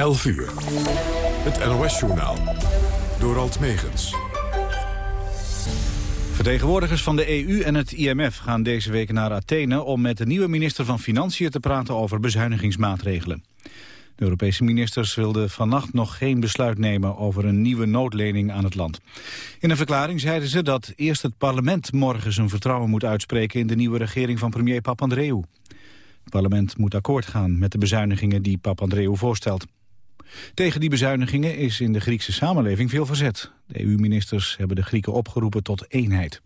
11 uur. Het NOS-journaal. Door Alt Megens. Vertegenwoordigers van de EU en het IMF gaan deze week naar Athene... om met de nieuwe minister van Financiën te praten over bezuinigingsmaatregelen. De Europese ministers wilden vannacht nog geen besluit nemen... over een nieuwe noodlening aan het land. In een verklaring zeiden ze dat eerst het parlement morgen zijn vertrouwen moet uitspreken... in de nieuwe regering van premier Papandreou. Het parlement moet akkoord gaan met de bezuinigingen die Papandreou voorstelt. Tegen die bezuinigingen is in de Griekse samenleving veel verzet. De EU-ministers hebben de Grieken opgeroepen tot eenheid.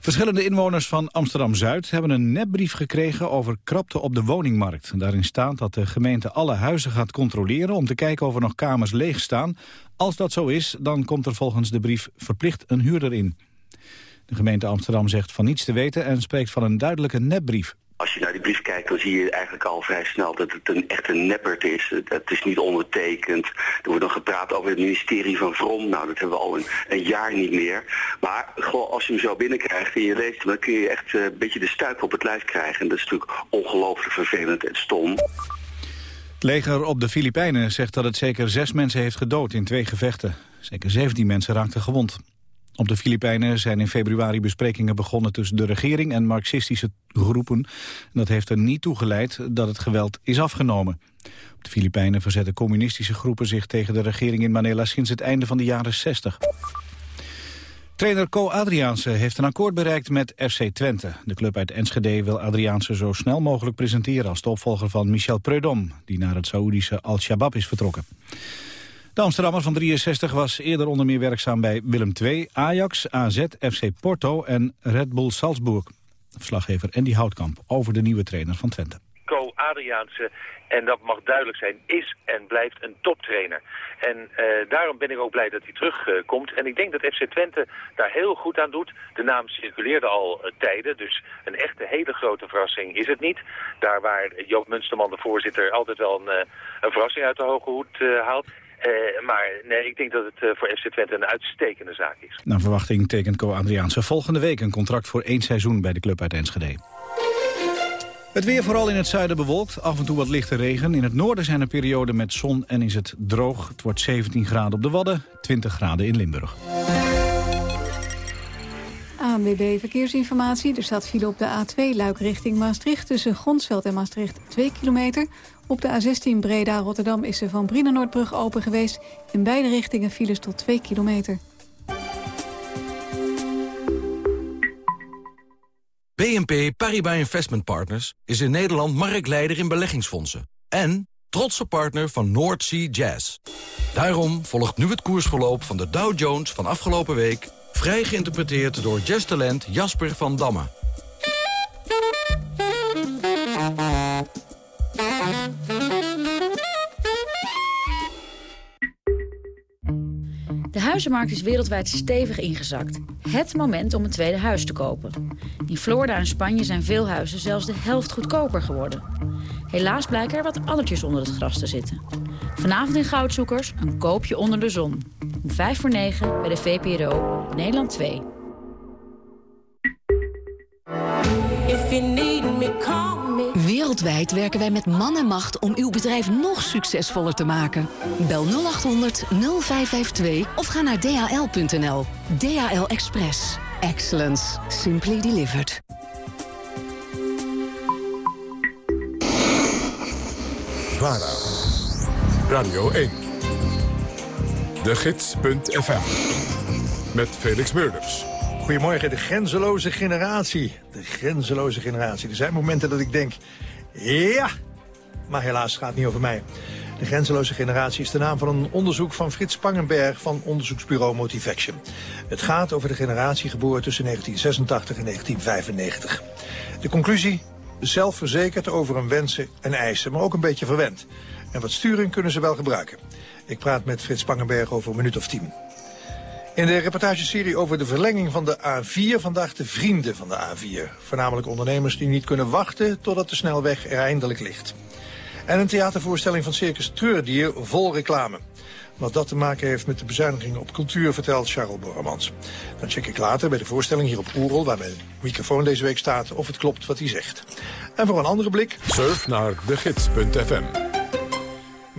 Verschillende inwoners van Amsterdam-Zuid hebben een nepbrief gekregen over krapte op de woningmarkt. Daarin staat dat de gemeente alle huizen gaat controleren om te kijken of er nog kamers leeg staan. Als dat zo is, dan komt er volgens de brief verplicht een huurder in. De gemeente Amsterdam zegt van niets te weten en spreekt van een duidelijke nepbrief. Als je naar die brief kijkt, dan zie je eigenlijk al vrij snel dat het een, echt een neppert is. Het is niet ondertekend. Er wordt nog gepraat over het ministerie van Vrom. Nou, dat hebben we al een, een jaar niet meer. Maar gewoon als je hem zo binnenkrijgt en je leest dan kun je echt eh, een beetje de stuip op het lijf krijgen. En dat is natuurlijk ongelooflijk vervelend en stom. Het leger op de Filipijnen zegt dat het zeker zes mensen heeft gedood in twee gevechten. Zeker 17 mensen raakten gewond. Op de Filipijnen zijn in februari besprekingen begonnen tussen de regering en marxistische groepen. Dat heeft er niet toe geleid dat het geweld is afgenomen. Op de Filipijnen verzetten communistische groepen zich tegen de regering in Manila sinds het einde van de jaren 60. Trainer Co Adriaanse heeft een akkoord bereikt met FC Twente. De club uit Enschede wil Adriaanse zo snel mogelijk presenteren als de opvolger van Michel Preudom, die naar het Saoedische Al-Shabaab is vertrokken. De Amsterdammer van 63 was eerder onder meer werkzaam bij Willem II, Ajax, AZ, FC Porto en Red Bull Salzburg. Verslaggever Andy Houtkamp over de nieuwe trainer van Twente. Co Adriaanse, en dat mag duidelijk zijn, is en blijft een toptrainer. En uh, daarom ben ik ook blij dat hij terugkomt. En ik denk dat FC Twente daar heel goed aan doet. De naam circuleerde al uh, tijden, dus een echte hele grote verrassing is het niet. Daar waar Joop Munsterman, de voorzitter, altijd wel een, een verrassing uit de hoge hoed haalt. Uh, maar nee, ik denk dat het uh, voor FC Twente een uitstekende zaak is. Naar verwachting tekent Co Adriaanse volgende week een contract voor één seizoen bij de club uit Enschede. Het weer vooral in het zuiden bewolkt, af en toe wat lichte regen. In het noorden zijn er perioden met zon en is het droog. Het wordt 17 graden op de Wadden, 20 graden in Limburg. ANWB Verkeersinformatie. Er staat file op de A2 Luik richting Maastricht... tussen Gronsveld en Maastricht 2 kilometer. Op de A16 Breda-Rotterdam is er van Brienenoordbrug open geweest. In beide richtingen files tot 2 kilometer. BNP Paribas Investment Partners is in Nederland marktleider in beleggingsfondsen. En trotse partner van North Sea Jazz. Daarom volgt nu het koersverloop van de Dow Jones van afgelopen week... vrij geïnterpreteerd door jazztalent Jasper van Damme. De huizenmarkt is wereldwijd stevig ingezakt. Het moment om een tweede huis te kopen. In Florida en Spanje zijn veel huizen zelfs de helft goedkoper geworden. Helaas blijken er wat addertjes onder het gras te zitten. Vanavond in Goudzoekers een koopje onder de zon. Om 5 voor 9 bij de VPRO Nederland 2. Wereldwijd werken wij met man en macht om uw bedrijf nog succesvoller te maken. Bel 0800 0552 of ga naar dhl.nl. DHL Express. Excellence. Simply delivered. VARA. Radio 1. De Gids.fm. Met Felix Meurders. Goedemorgen, de grenzeloze generatie. De grenzeloze generatie. Er zijn momenten dat ik denk, ja, maar helaas gaat het niet over mij. De grenzeloze generatie is de naam van een onderzoek van Frits Spangenberg van onderzoeksbureau Motivaction. Het gaat over de generatie geboren tussen 1986 en 1995. De conclusie? Zelfverzekerd over hun wensen en eisen, maar ook een beetje verwend. En wat sturing kunnen ze wel gebruiken. Ik praat met Frits Spangenberg over een minuut of tien. In de reportageserie over de verlenging van de A4 vandaag de vrienden van de A4. Voornamelijk ondernemers die niet kunnen wachten totdat de snelweg er eindelijk ligt. En een theatervoorstelling van Circus Treurdier vol reclame. Wat dat te maken heeft met de bezuinigingen op cultuur, vertelt Charles Borremans. Dan check ik later bij de voorstelling hier op Oerol, waar mijn microfoon deze week staat, of het klopt wat hij zegt. En voor een andere blik... Surf naar degids.fm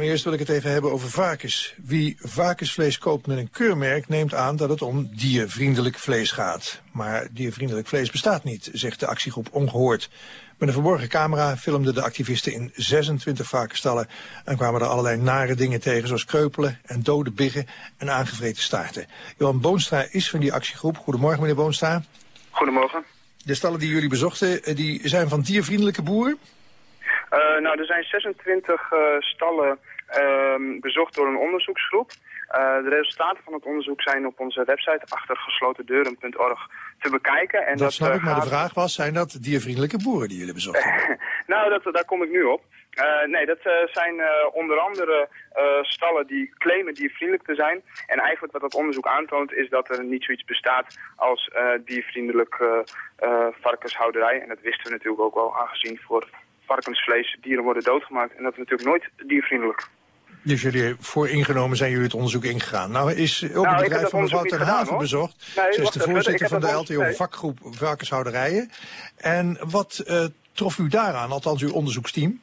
maar eerst wil ik het even hebben over varkens. Wie varkensvlees koopt met een keurmerk neemt aan dat het om diervriendelijk vlees gaat. Maar diervriendelijk vlees bestaat niet, zegt de actiegroep Ongehoord. Met een verborgen camera filmden de activisten in 26 varkensstallen... en kwamen er allerlei nare dingen tegen, zoals kreupelen en dode biggen en aangevreten staarten. Johan Boonstra is van die actiegroep. Goedemorgen, meneer Boonstra. Goedemorgen. De stallen die jullie bezochten, eh, die zijn van diervriendelijke boeren? Uh, nou, er zijn 26 uh, stallen uh, bezocht door een onderzoeksgroep. Uh, de resultaten van het onderzoek zijn op onze website achtergeslotendeuren.org te bekijken. En dat, dat snap ik, maar de vraag was, zijn dat diervriendelijke boeren die jullie bezocht hebben? nou, dat, daar kom ik nu op. Uh, nee, dat uh, zijn uh, onder andere stallen die claimen diervriendelijk te zijn. En eigenlijk wat dat onderzoek aantoont is dat er niet zoiets bestaat als diervriendelijk varkenshouderij. En dat wisten we natuurlijk ook wel aangezien voor varkensvlees dieren worden doodgemaakt. En dat is natuurlijk nooit diervriendelijk. Dus jullie vooringenomen zijn jullie het onderzoek ingegaan. Nou is ook nou, het bedrijf van mevrouw Ter Haven bezocht. Nee, Ze is de voorzitter van de LTO nee. vakgroep varkenshouderijen. En wat uh, trof u daaraan, althans uw onderzoeksteam?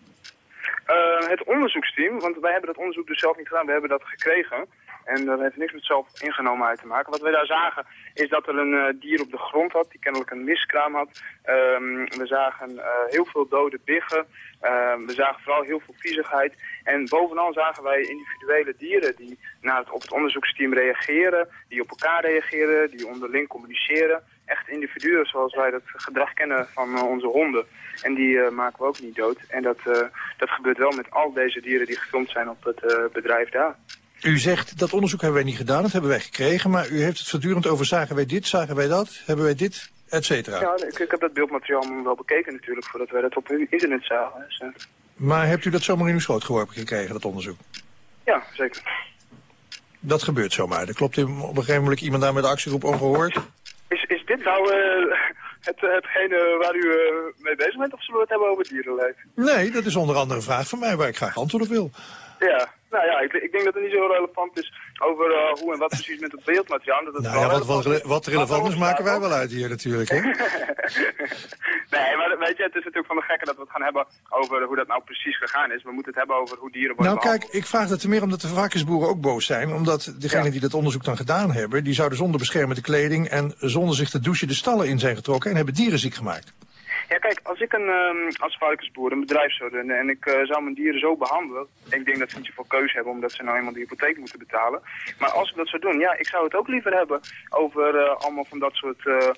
Uh, het onderzoeksteam, want wij hebben dat onderzoek dus zelf niet gedaan, we hebben dat gekregen. En dat heeft niks met zelf ingenomenheid te maken. Wat we daar zagen is dat er een uh, dier op de grond had, die kennelijk een miskraam had. Um, we zagen uh, heel veel dode biggen. Uh, we zagen vooral heel veel viezigheid. En bovenal zagen wij individuele dieren die naar op het onderzoeksteam reageren, die op elkaar reageren, die onderling communiceren. Echt individuen zoals wij dat gedrag kennen van uh, onze honden. En die maken we ook niet dood. En dat, dat gebeurt wel met al deze dieren die gefilmd zijn op het bedrijf daar. U zegt, dat onderzoek hebben wij niet gedaan, dat hebben wij gekregen. Maar u heeft het voortdurend over, zagen wij dit, zagen wij dat, hebben wij dit, et cetera. Ja, ik, ik, heb dat beeldmateriaal wel bekeken natuurlijk, voordat wij dat op internet zagen. Dus, uh... Maar hebt u dat zomaar in uw schoot geworpen gekregen, dat onderzoek? Ja, zeker. Dat gebeurt zomaar. Er klopt op een gegeven moment iemand daar met de actiegroep ongehoord. Is, is dit nou uh, het, hetgene waar u uh, mee bezig bent, of zullen we het hebben over dierenleven? Nee, dat is onder andere een vraag van mij waar ik graag antwoord op wil. Ja, nou ja, ik, ik, denk dat het niet zo relevant is over uh, hoe en wat precies met het beeldmateriaal. Dat het nou ja, wat, wat, wat relevant is, maken wij wel uit hier natuurlijk, hè? nee, maar weet je, het is natuurlijk van de gekke dat we het gaan hebben over hoe dat nou precies gegaan is. We moeten het hebben over hoe dieren worden Nou kijk, ik vraag dat te meer omdat de varkensboeren ook boos zijn. Omdat degenen ja. die dat onderzoek dan gedaan hebben, die zouden zonder beschermende kleding en zonder zich te douchen de stallen in zijn getrokken en hebben dieren ziek gemaakt. Ja, kijk, als ik een, um, als varkensboer een bedrijf zou runnen en ik uh, zou mijn dieren zo behandelen, ik denk dat ze niet zoveel keuze hebben omdat ze nou eenmaal de hypotheek moeten betalen. Maar als ik dat zou doen, ja, ik zou het ook liever hebben over uh, allemaal van dat soort uh,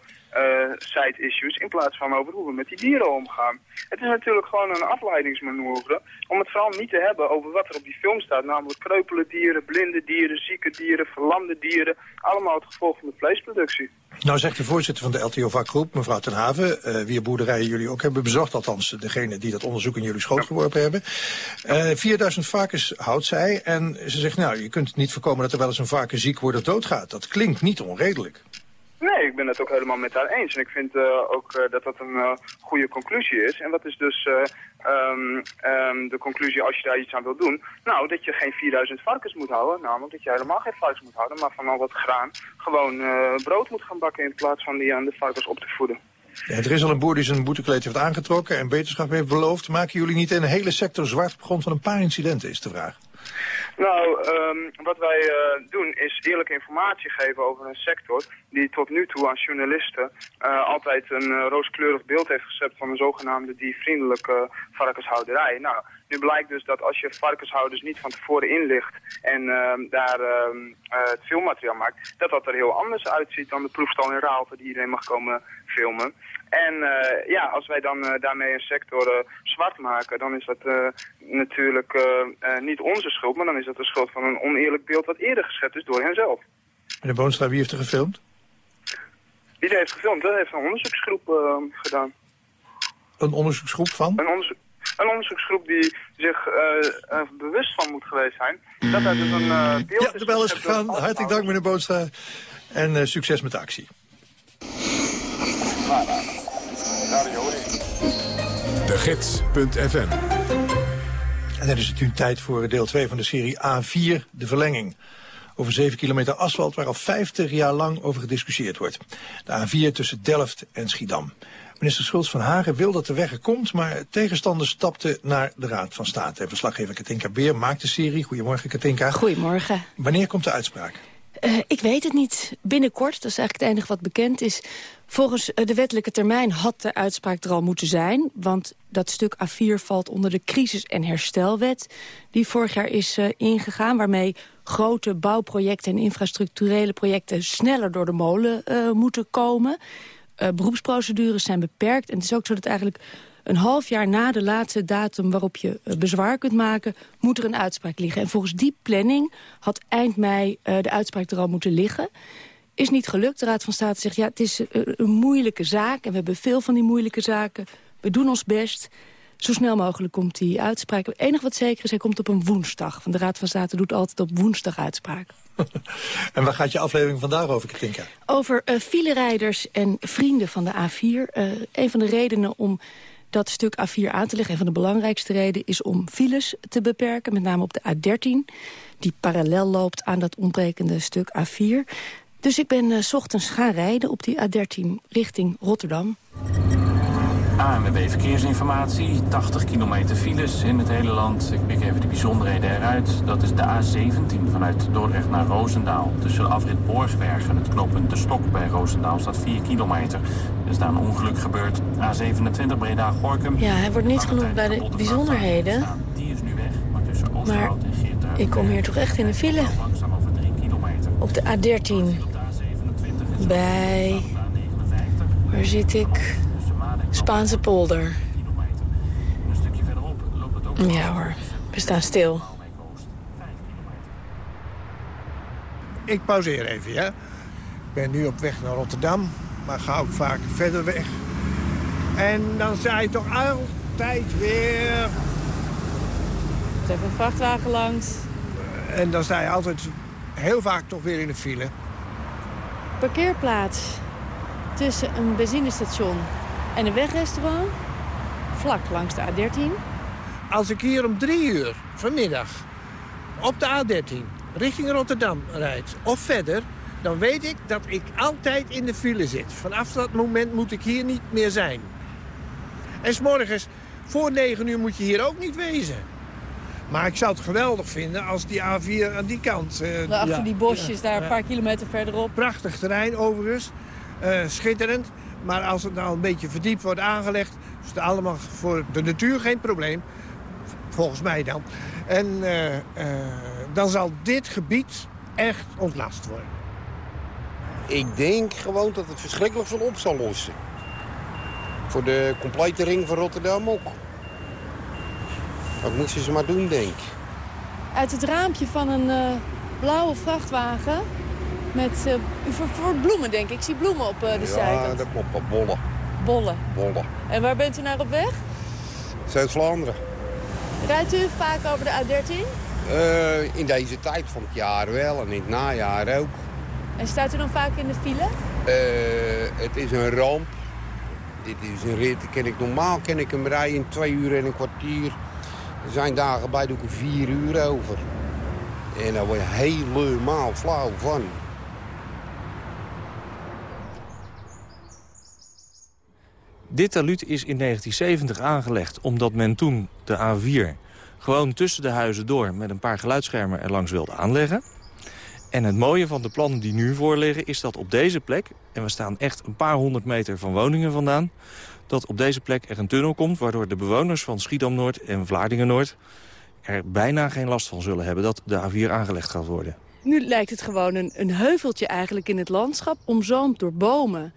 side issues in plaats van over hoe we met die dieren omgaan. Het is natuurlijk gewoon een afleidingsmanoeuvre om het vooral niet te hebben over wat er op die film staat, namelijk kreupele dieren, blinde dieren, zieke dieren, verlamde dieren, allemaal het gevolg van de vleesproductie. Nou zegt de voorzitter van de LTO-vakgroep, mevrouw Ten Haven, uh, wie boerderijen jullie ook hebben bezocht, althans degene die dat onderzoek in jullie schoot geworpen hebben. Uh, 4000 varkens houdt zij en ze zegt, nou, je kunt niet voorkomen dat er wel eens een varken ziek wordt of doodgaat. Dat klinkt niet onredelijk. Nee, ik ben het ook helemaal met haar eens. En ik vind uh, ook uh, dat dat een uh, goede conclusie is. En wat is dus um, de conclusie als je daar iets aan wil doen? Nou, dat je geen 4000 varkens moet houden. Namelijk dat je helemaal geen varkens moet houden, maar van al dat graan gewoon brood moet gaan bakken in plaats van die aan de varkens op te voeden. Ja, er is al een boer die zijn boetekleed heeft aangetrokken en beterschap heeft beloofd. Maken jullie niet een hele sector zwart op grond van een paar incidenten, is de vraag. Nou, um, wat wij uh, doen is eerlijke informatie geven over een sector die tot nu toe aan journalisten uh, altijd een uh, rooskleurig beeld heeft gezet van een zogenaamde diervriendelijke varkenshouderij. Nou, nu blijkt dus dat als je varkenshouders niet van tevoren inlicht en daar het filmmateriaal maakt, dat dat er heel anders uitziet dan de proefstal in Raalte die iedereen mag komen filmen. En uh, ja, als wij dan uh, daarmee een sector uh, zwart maken, dan is dat natuurlijk niet onze schuld, maar dan is dat de schuld van een oneerlijk beeld wat eerder geschept is door henzelf. Meneer Boonstra, wie heeft er gefilmd? Wie heeft gefilmd? Dat heeft een onderzoeksgroep gedaan. Een onderzoeksgroep van? Een, onderzo een onderzoeksgroep die zich bewust van moet geweest zijn. Dat er dus een beeld ja, de bel is gegaan. Hartelijk dank meneer Boonstra. En succes met de actie. De Gids.fm En dan is het nu tijd voor deel 2 van de serie A4, de verlenging. Over 7 kilometer asfalt waar al 50 jaar lang over gediscussieerd wordt. De A4 tussen Delft en Schiedam. Minister Schultz van Hagen wil dat de weg er komt, maar tegenstanders stapten naar de Raad van State. Verslaggever Katinka Beer maakt de serie. Goedemorgen Katinka. Goedemorgen. Wanneer komt de uitspraak? Uh, ik weet het niet. Binnenkort, dat is eigenlijk het enige wat bekend is. Volgens uh, de wettelijke termijn had de uitspraak er al moeten zijn. Want dat stuk A4 valt onder de crisis- en herstelwet... die vorig jaar is uh, ingegaan, waarmee grote bouwprojecten... en infrastructurele projecten sneller door de molen moeten komen. beroepsprocedures zijn beperkt. En het is ook zo dat eigenlijk een half jaar na de laatste datum waarop je uh, bezwaar kunt maken... moet er een uitspraak liggen. En volgens die planning had eind mei uh, de uitspraak er al moeten liggen. Is niet gelukt. De Raad van State zegt, ja, het is uh, een moeilijke zaak... en we hebben veel van die moeilijke zaken. We doen ons best. Zo snel mogelijk komt die uitspraak. Het enige wat zeker is, hij komt op een woensdag. Want de Raad van State doet altijd op woensdag uitspraak. en waar gaat je aflevering vandaag over, Katinka? Over uh, filerijders en vrienden van de A4. Uh, een van de redenen om dat stuk A4 aan te leggen. Een van de belangrijkste redenen is om files te beperken. Met name op de A13, die parallel loopt aan dat ontbrekende stuk A4. Dus ik ben uh, s ochtends gaan rijden op die A13 richting Rotterdam. ANWB Verkeersinformatie, 80 kilometer files in het hele land. Ik pik even de bijzonderheden eruit. Dat is de A17 vanuit Dordrecht naar Roosendaal. Tussen de afrit Borgsberg en het knooppunt De Stok bij Roosendaal staat 4 kilometer. Er is daar een ongeluk gebeurd. A27 Breda-Gorkum. Ja, hij wordt niet genoemd bij de bijzonderheden. Die is nu weg, maar tussen Oosterhout en ik kom hier toch echt in de file. Op de A13. Bij... Waar zit ik? Spaanse polder. Ja hoor, we staan stil. Ik pauzeer even, ja. Ik ben nu op weg naar Rotterdam, maar ga ook vaak verder weg. En dan sta je toch altijd weer... Er even een vrachtwagen langs. En dan sta je altijd heel vaak toch weer in de file. Parkeerplaats tussen een benzinestation en een wegrestaurant, vlak langs de A13. Als ik hier om drie uur vanmiddag op de A13 richting Rotterdam rijd of verder... dan weet ik dat ik altijd in de file zit. Vanaf dat moment moet ik hier niet meer zijn. En s'morgens voor 9 uur moet je hier ook niet wezen. Maar ik zou het geweldig vinden als die A4 aan die kant... Uh, achter ja, die bosjes, daar een paar kilometer verderop. Prachtig terrein overigens. Uh, schitterend. Maar als het nou een beetje verdiept wordt aangelegd... is het allemaal voor de natuur geen probleem. Volgens mij dan. En uh, dan zal dit gebied echt ontlast worden. Ik denk gewoon dat het verschrikkelijk veel op zal lossen. Voor de complete ring van Rotterdam ook. Dat moeten ze maar doen, denk ik. Uit het raampje van een uh, blauwe vrachtwagen met uh, voor, voor, bloemen, denk ik. Ik zie bloemen op uh, de zijkant. Ja, dat klopt. Op bollen. Bollen. Bollen. En waar bent u naar op weg? Zuid-Vlaanderen. Rijdt u vaak over de A13? Uh, in deze tijd van het jaar wel en in het najaar ook. En staat u dan vaak in de file? het is een ramp. Dit is een rit. Ken ik, normaal ken ik hem rijden in twee uur en een kwartier. Er zijn dagen bij doe ik er vier uur over. En daar word je helemaal flauw van. Dit taluut is in 1970 aangelegd omdat men toen de A4 gewoon tussen de huizen door... met een paar geluidsschermen er langs wilde aanleggen. En het mooie van de plannen die nu voorliggen is dat op deze plek... en we staan echt een paar honderd meter van woningen vandaan... dat op deze plek er een tunnel komt... waardoor de bewoners van Schiedam-Noord en Vlaardingen-Noord... er bijna geen last van zullen hebben dat de A4 aangelegd gaat worden. Nu lijkt het gewoon een, een heuveltje eigenlijk in het landschap... omzoomd door bomen.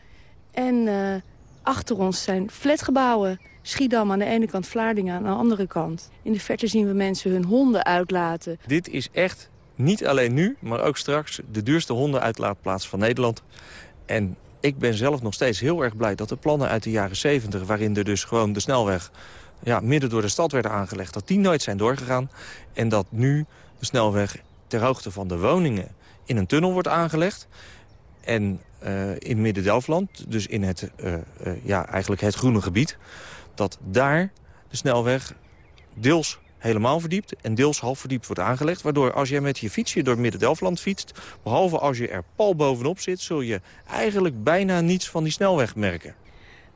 En uh, achter ons zijn flatgebouwen... Schiedam aan de ene kant, Vlaardingen aan de andere kant. In de verte zien we mensen hun honden uitlaten. Dit is echt niet alleen nu, maar ook straks de duurste hondenuitlaatplaats van Nederland. En ik ben zelf nog steeds heel erg blij dat de plannen uit de jaren 70... waarin er dus gewoon de snelweg ja, midden door de stad werden aangelegd... dat die nooit zijn doorgegaan. En dat nu de snelweg ter hoogte van de woningen in een tunnel wordt aangelegd. En uh, in Midden-Delfland, dus in het, uh, uh, ja, eigenlijk het groene gebied... dat daar de snelweg deels helemaal verdiept en deels half verdiept wordt aangelegd. Waardoor als jij met je fietsje door Midden-Delfland fietst... behalve als je er pal bovenop zit... zul je eigenlijk bijna niets van die snelweg merken.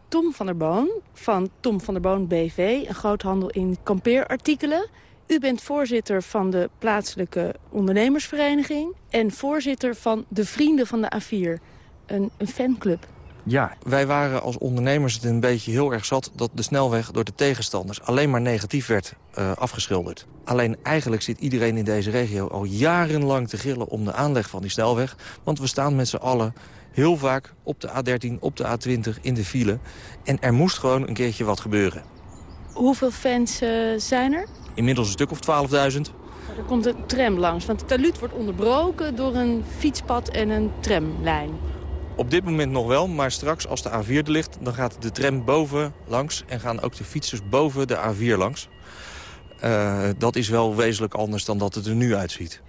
Tom van der Boon van Tom van der Boon BV, een groothandel in kampeerartikelen. U bent voorzitter van de plaatselijke ondernemersvereniging... en voorzitter van de Vrienden van de A4, een, een fanclub. Ja, wij waren als ondernemers het een beetje heel erg zat... dat de snelweg door de tegenstanders alleen maar negatief werd uh, afgeschilderd. Alleen eigenlijk zit iedereen in deze regio al jarenlang te gillen... om de aanleg van die snelweg. Want we staan met z'n allen heel vaak op de A13, op de A20 in de file. En er moest gewoon een keertje wat gebeuren. Hoeveel fans uh, zijn er? Inmiddels een stuk of 12.000. Er komt een tram langs, want het taluut wordt onderbroken door een fietspad en een tramlijn. Op dit moment nog wel, maar straks als de A4 er ligt... dan gaat de tram boven langs en gaan ook de fietsers boven de A4 langs. Uh, dat is wel wezenlijk anders dan dat het er nu uitziet.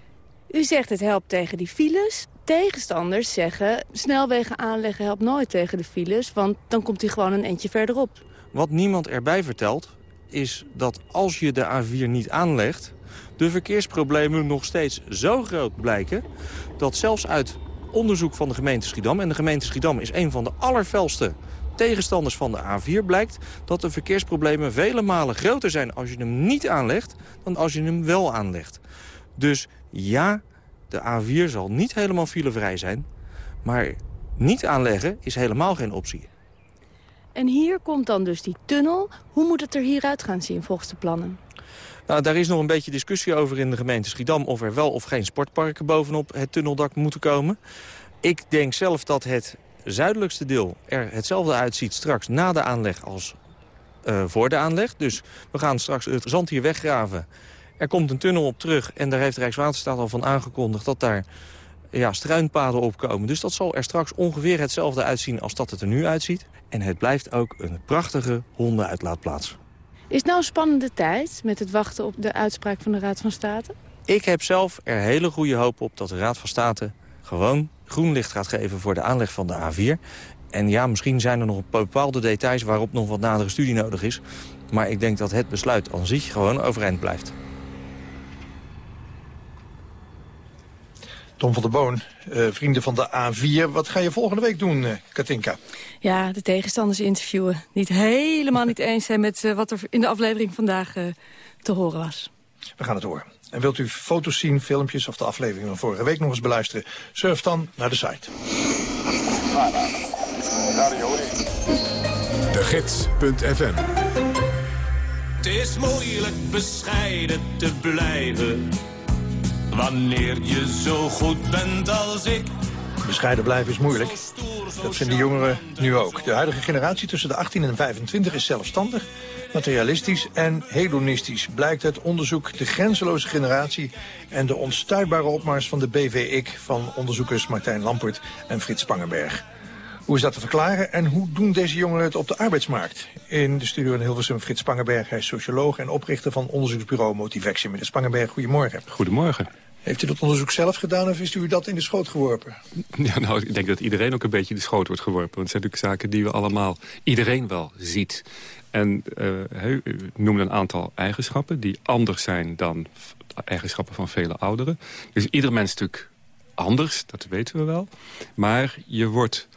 U zegt het helpt tegen die files. Tegenstanders zeggen snelwegen aanleggen helpt nooit tegen de files... want dan komt hij gewoon een eentje verderop. Wat niemand erbij vertelt is dat als je de A4 niet aanlegt... de verkeersproblemen nog steeds zo groot blijken... dat zelfs uit onderzoek van de gemeente Schiedam... en de gemeente Schiedam is een van de allerfelste tegenstanders van de A4... blijkt dat de verkeersproblemen vele malen groter zijn als je hem niet aanlegt... dan als je hem wel aanlegt. Dus ja, de A4 zal niet helemaal filevrij zijn... maar niet aanleggen is helemaal geen optie. En hier komt dan dus die tunnel. Hoe moet het er hieruit gaan zien volgens de plannen? Nou, daar is nog een beetje discussie over in de gemeente Schiedam... of er wel of geen sportparken bovenop het tunneldak moeten komen. Ik denk zelf dat het zuidelijkste deel er hetzelfde uitziet straks na de aanleg als uh, voor de aanleg. Dus we gaan straks het zand hier weggraven. Er komt een tunnel op terug en daar heeft Rijkswaterstaat al van aangekondigd... dat daar ja, struinpaden opkomen. Dus dat zal er straks ongeveer hetzelfde uitzien als dat het er nu uitziet. En het blijft ook een prachtige hondenuitlaatplaats. Is het nou een spannende tijd met het wachten op de uitspraak van de Raad van State? Ik heb zelf er hele goede hoop op dat de Raad van State gewoon groen licht gaat geven voor de aanleg van de A4. En ja, misschien zijn er nog bepaalde details waarop nog wat nadere studie nodig is. Maar ik denk dat het besluit aan zich gewoon overeind blijft. Tom van der Boon, uh, vrienden van de A4. Wat ga je volgende week doen, uh, Katinka? Ja, de tegenstanders interviewen. Niet helemaal niet eens zijn met uh, wat er in de aflevering vandaag te horen was. We gaan het horen. En wilt u foto's zien, filmpjes of de aflevering van vorige week nog eens beluisteren? Surf dan naar de site. De Gids.fm Het is moeilijk bescheiden te blijven Wanneer je zo goed bent als ik. Bescheiden blijven is moeilijk. Dat zijn de jongeren nu ook. De huidige generatie tussen de 18 en 25 is zelfstandig, materialistisch en hedonistisch. Blijkt uit onderzoek De Grenzeloze Generatie en de onstuitbare opmars van de BVIK van onderzoekers Martijn Lampert en Frits Spangenberg. Hoe is dat te verklaren en hoe doen deze jongeren het op de arbeidsmarkt? In de studio in Hilversum Frits Spangenberg, hij is socioloog en oprichter van onderzoeksbureau Motivaction. Meneer Spangenberg, goedemorgen. Goedemorgen. Heeft u dat onderzoek zelf gedaan of is u dat in de schoot geworpen? Ja, nou, ik denk dat iedereen ook een beetje in de schoot wordt geworpen. Want het zijn natuurlijk zaken die we allemaal, iedereen wel ziet. En uh, u noemde een aantal eigenschappen die anders zijn dan eigenschappen van vele ouderen. Dus ieder mens natuurlijk anders, dat weten we wel. Maar je wordt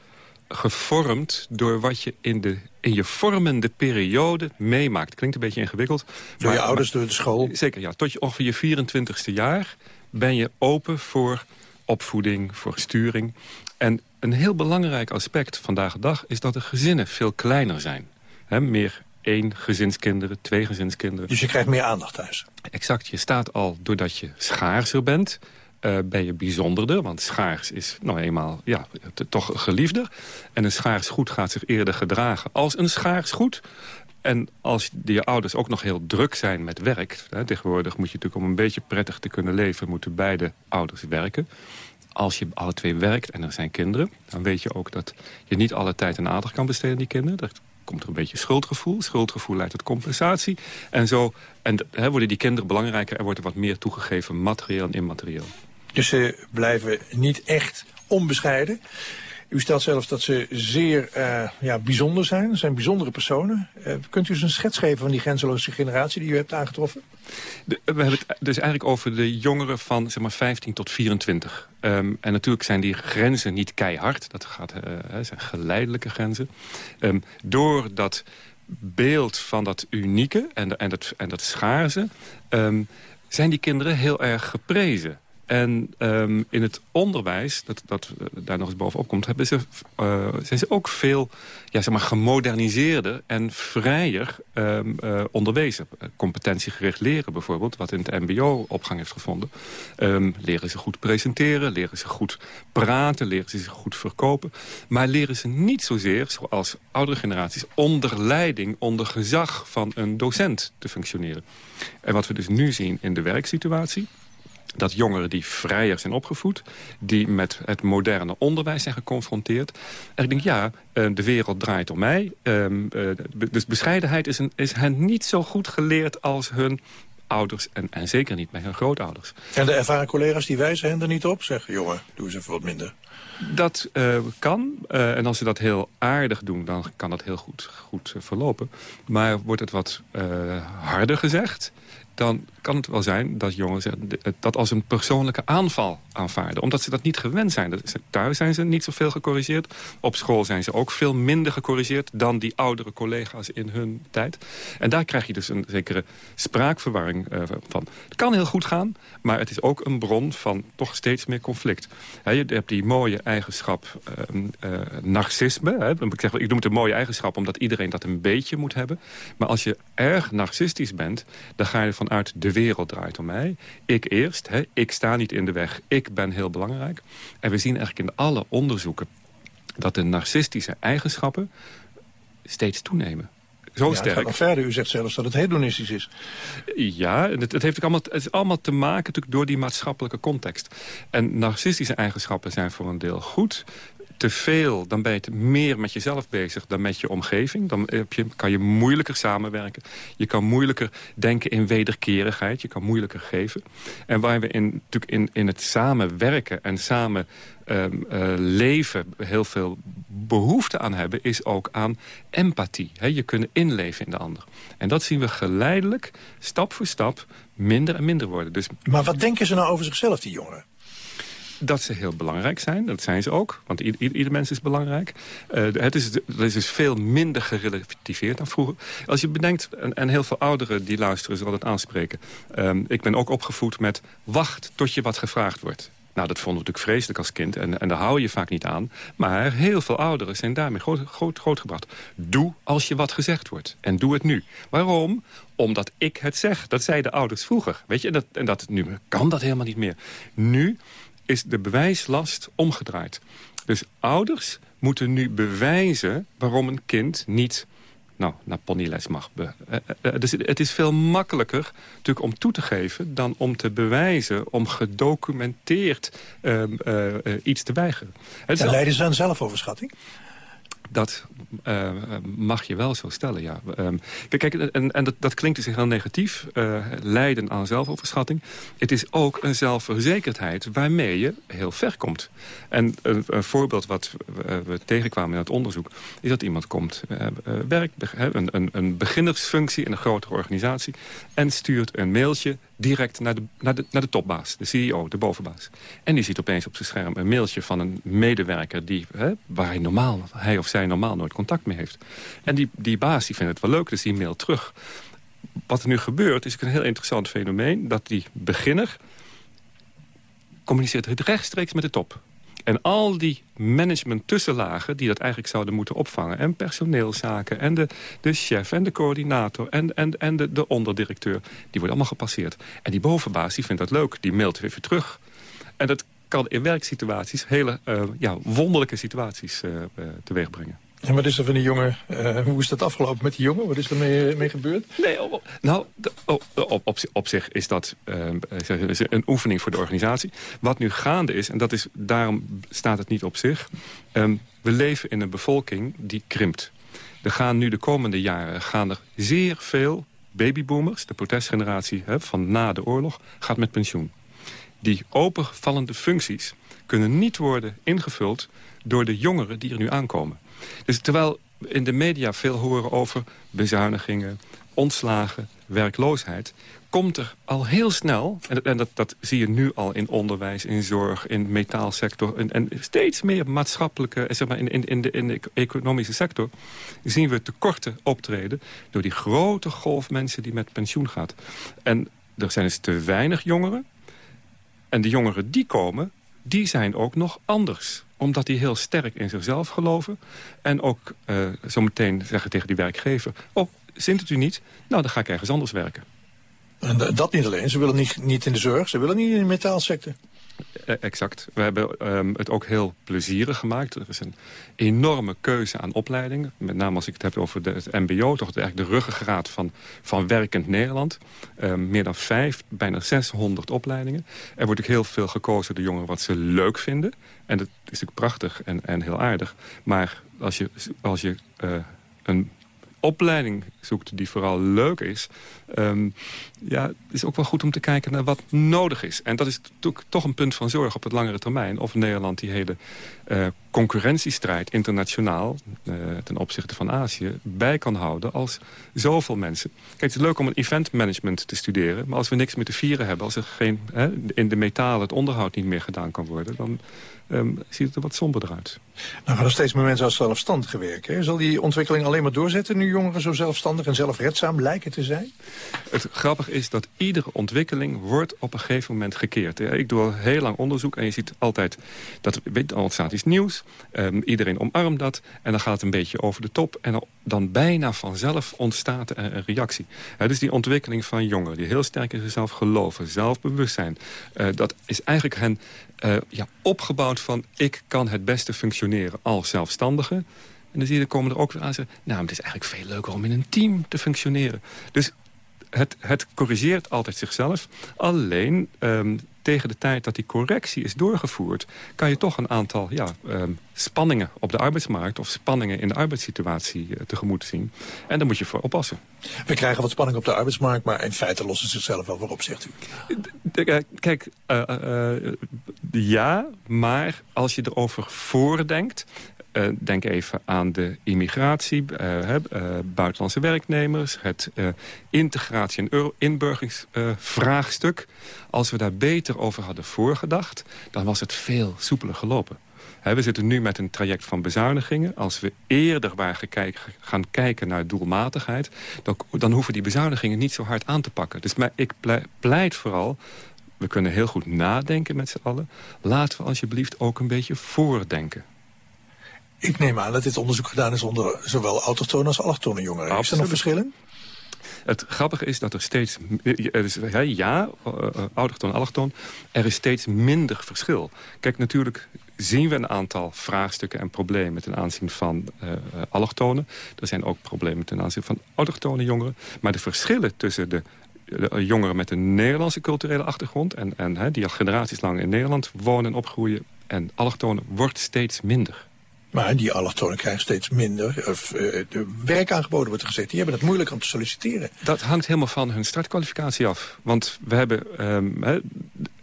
gevormd door wat je in, de, in je vormende periode meemaakt. Klinkt een beetje ingewikkeld. Door je ouders, door de school? Zeker, ja. Tot je ongeveer je 24ste jaar ben je open voor opvoeding, voor sturing. En een heel belangrijk aspect vandaag de dag... is dat de gezinnen veel kleiner zijn. meer één gezinskinderen, twee gezinskinderen. Dus je krijgt meer aandacht thuis? Exact. Je staat al, doordat je schaarser bent... Uh, ben je bijzonderder, want schaars is nou eenmaal ja, toch geliefder. En een schaars goed gaat zich eerder gedragen als een schaars goed. En als je ouders ook nog heel druk zijn met werk... Hè, tegenwoordig moet je natuurlijk om een beetje prettig te kunnen leven... moeten beide ouders werken. Als je alle twee werkt en er zijn kinderen... dan weet je ook dat je niet alle tijd en aandacht kan besteden aan die kinderen. Er komt er een beetje schuldgevoel. Schuldgevoel leidt tot compensatie. En zo en, worden die kinderen belangrijker... er wordt er wat meer toegegeven materieel en immaterieel. Dus ze blijven niet echt onbescheiden. U stelt zelfs dat ze zeer uh, ja, bijzonder zijn. Ze zijn bijzondere personen. Uh, kunt u eens een schets geven van die grenzeloze generatie die u hebt aangetroffen? De, we hebben het dus eigenlijk over de jongeren van zeg maar, 15 tot 24. Um, en natuurlijk zijn die grenzen niet keihard. Dat gaat, zijn geleidelijke grenzen. Um, door dat beeld van dat unieke en, en, dat, en dat schaarse... Um, zijn die kinderen heel erg geprezen. En um, in het onderwijs, dat, dat uh, daar nog eens bovenop komt... Hebben ze, uh, zijn ze ook veel ja, zeg maar, gemoderniseerder en vrijer um, uh, onderwezen. Competentiegericht leren bijvoorbeeld, wat in het mbo opgang heeft gevonden. Um, leren ze goed presenteren, leren ze goed praten... leren ze zich goed verkopen. Maar leren ze niet zozeer, zoals oudere generaties... onder leiding, onder gezag van een docent te functioneren. En wat we dus nu zien in de werksituatie dat jongeren die vrijer zijn opgevoed... die met het moderne onderwijs zijn geconfronteerd. En ik denk, ja, eh, de wereld draait om mij. Eh, dus bescheidenheid is, een, is hen niet zo goed geleerd als hun ouders... En, en zeker niet bij hun grootouders. En de ervaren collega's die wijzen hen er niet op? Zeggen, jongen, doe eens even wat minder. Dat uh, kan. Uh, en als ze dat heel aardig doen, dan kan dat heel goed, goed verlopen. Maar wordt het wat harder gezegd dan kan het wel zijn dat jongens dat als een persoonlijke aanval aanvaarden. Omdat ze dat niet gewend zijn. Thuis zijn ze niet zoveel gecorrigeerd. Op school zijn ze ook veel minder gecorrigeerd... dan die oudere collega's in hun tijd. En daar krijg je dus een zekere spraakverwarring uh, van. Het kan heel goed gaan, maar het is ook een bron van toch steeds meer conflict. je hebt die mooie eigenschap uh, uh, narcisme. Ik, zeg, ik noem het een mooie eigenschap omdat iedereen dat een beetje moet hebben. Maar als je erg narcistisch bent, dan ga je vanuit de wereld draait om mij. Ik eerst, hè, ik sta niet in de weg, ik ben heel belangrijk. En we zien eigenlijk in alle onderzoeken dat de narcistische eigenschappen steeds toenemen. Zo ja, sterk. Het verder. U zegt zelfs dat het hedonistisch is. Ja, het, het heeft ook allemaal, het is allemaal te maken natuurlijk door die maatschappelijke context. En narcistische eigenschappen zijn voor een deel goed te veel, dan ben je meer met jezelf bezig dan met je omgeving. Dan heb je, kan je moeilijker samenwerken. Je kan moeilijker denken in wederkerigheid. Je kan moeilijker geven. En waar we in, natuurlijk in, in het samenwerken en samen um, uh, leven heel veel behoefte aan hebben... is ook aan empathie. He, je kunnen inleven in de ander. En dat zien we geleidelijk, stap voor stap, minder en minder worden. Dus... Maar wat denken ze nou over zichzelf, die jongeren? Dat ze heel belangrijk zijn. Dat zijn ze ook, want ieder, ieder mens is belangrijk. Uh, het is, is dus veel minder gerelativeerd dan vroeger. Als je bedenkt, en, en heel veel ouderen die luisteren zullen het aanspreken. Um, ik ben ook opgevoed met wacht tot je wat gevraagd wordt. Nou, dat vonden we natuurlijk vreselijk als kind en, en daar hou je vaak niet aan. Maar heel veel ouderen zijn daarmee groot, groot, grootgebracht. Doe als je wat gezegd wordt. En doe het nu. Waarom? Omdat ik het zeg. Dat zeiden ouders vroeger. Weet je, dat, en dat, nu kan dat helemaal niet meer. Nu is de bewijslast omgedraaid. Dus ouders moeten nu bewijzen waarom een kind niet nou, naar ponyles mag. Eh, eh, eh, dus het is veel makkelijker natuurlijk om toe te geven... dan om te bewijzen, om gedocumenteerd ehm, iets te weigeren. Ja, leiden ze aan zelfoverschatting? Dat uh, mag je wel zo stellen, ja. Um, kijk, en, en dat, dat, klinkt dus heel negatief. Uh, lijden aan zelfoverschatting. Het is ook een zelfverzekerdheid waarmee je heel ver komt. En een, een voorbeeld wat we tegenkwamen in het onderzoek... is dat iemand komt, werkt, een, een, een beginnersfunctie in een grotere organisatie... en stuurt een mailtje direct naar de, naar, de, naar de topbaas, de CEO, de bovenbaas. En die ziet opeens op zijn scherm een mailtje van een medewerker... Die, hè, waar hij, normaal, hij of zij normaal nooit contact mee heeft. En die, die baas die vindt het wel leuk, dus die mailt terug. Wat er nu gebeurt is een heel interessant fenomeen... dat die beginner communiceert rechtstreeks met de top. En al die management tussenlagen die dat eigenlijk zouden moeten opvangen... en personeelszaken en de, de chef en de coördinator en, en, en de, de onderdirecteur... die worden allemaal gepasseerd. En die bovenbaas die vindt dat leuk, die mailt even terug. En dat kan in werksituaties hele uh, ja, wonderlijke situaties uh, uh, teweeg brengen. En wat is er van die jongen? Uh, hoe is dat afgelopen met die jongen? Wat is er mee, mee gebeurd? Nee, op, nou, op, op, op, zich is dat uh, een oefening voor de organisatie. Wat nu gaande is, en dat is, daarom staat het niet op zich... Um, we leven in een bevolking die krimpt. Er gaan nu de komende jaren gaan er zeer veel babyboomers... de protestgeneratie hè, van na de oorlog, gaat met pensioen. Die openvallende functies kunnen niet worden ingevuld door de jongeren die er nu aankomen. Dus terwijl in de media veel horen over bezuinigingen, ontslagen, werkloosheid komt er al heel snel, en, en dat, dat, zie je nu al in onderwijs, in zorg, in metaalsector... en, en steeds meer maatschappelijke, zeg maar, in, in, in, de, in de economische sector... zien we tekorten optreden door die grote golf mensen die met pensioen gaat. En er zijn dus te weinig jongeren. En de jongeren die komen, die zijn ook nog anders omdat die heel sterk in zichzelf geloven. En ook zo meteen zeggen tegen die werkgever... oh, zint het u niet? Nou, dan ga ik ergens anders werken. En dat niet alleen. Ze willen niet, niet in de zorg, ze willen niet in de metaalsector. Eh, exact. We hebben um, het ook heel plezierig gemaakt. Er is een enorme keuze aan opleidingen. Met name als ik het heb over de, het mbo, toch eigenlijk de ruggengraat van, van werkend Nederland. Um, meer dan vijf, bijna 600 opleidingen. Er wordt ook heel veel gekozen door jongeren wat ze leuk vinden. En dat is natuurlijk prachtig en, en heel aardig. Maar als je, als je uh, een opleiding zoekt die vooral leuk is... Um, ja, is ook wel goed om te kijken naar wat nodig is. En dat is toch een punt van zorg op het langere termijn. Of Nederland die hele uh, concurrentiestrijd internationaal... Uh, ten opzichte van Azië bij kan houden als zoveel mensen. Kijk, het is leuk om een event management te studeren... maar als we niks meer te vieren hebben... als er geen, hè, in de metalen het onderhoud niet meer gedaan kan worden... dan um, ziet het er wat somberder uit. Nou gaan er steeds meer mensen als zelfstandige werken. Zal die ontwikkeling alleen maar doorzetten... nu jongeren zo zelfstandig en zelfredzaam lijken te zijn? Het grappige is dat iedere ontwikkeling wordt op een gegeven moment gekeerd. Ik doe al heel lang onderzoek en je ziet altijd... dat er ontstaat iets nieuws, um, iedereen omarmt dat... en dan gaat het een beetje over de top... en dan bijna vanzelf ontstaat er een reactie. Het dus die ontwikkeling van jongeren die heel sterk in zichzelf geloven... zelfbewustzijn, uh, dat is eigenlijk hen uh, ja, opgebouwd van... ik kan het beste functioneren als zelfstandige. En dan zie je, komen er ook weer aan zeggen... nou, het is eigenlijk veel leuker om in een team te functioneren. Dus het, het corrigeert altijd zichzelf. Alleen um, tegen de tijd dat die correctie is doorgevoerd... kan je toch een aantal ja, um, spanningen op de arbeidsmarkt... of spanningen in de arbeidssituatie uh, tegemoet zien. En daar moet je voor oppassen. We krijgen wat spanning op de arbeidsmarkt... maar in feite lossen ze zichzelf wel weer op, zegt u. Kijk, uh, uh, ja, maar als je erover voordenkt... Uh, denk even aan de immigratie, uh, uh, buitenlandse werknemers... het integratie- en inburgingsvraagstuk. Als we daar beter over hadden voorgedacht... dan was het veel soepeler gelopen. we zitten nu met een traject van bezuinigingen. Als we eerder waren gaan kijken naar doelmatigheid... Dan, dan hoeven die bezuinigingen niet zo hard aan te pakken. Dus maar ik pleit vooral we kunnen heel goed nadenken met z'n allen. Laten we alsjeblieft ook een beetje voordenken. Ik neem aan dat dit onderzoek gedaan is onder zowel autochtone als allochtone jongeren. Absoluut. Is er nog verschillen? Het grappige is dat er steeds... Er is, ja, autochtoon, allochtoon. Er is steeds minder verschil. Kijk, natuurlijk zien we een aantal vraagstukken en problemen... ten aanzien van uh, allochtonen. Er zijn ook problemen ten aanzien van autochtone jongeren. Maar de verschillen tussen de jongeren met een Nederlandse culturele achtergrond... en, en die al generaties lang in Nederland wonen en opgroeien... en allochtonen wordt steeds minder. Maar die allochtonen krijgen steeds minder of, uh, werk aangeboden, wordt gezegd. Die hebben het moeilijk om te solliciteren. Dat hangt helemaal van hun startkwalificatie af. Want we hebben... Um,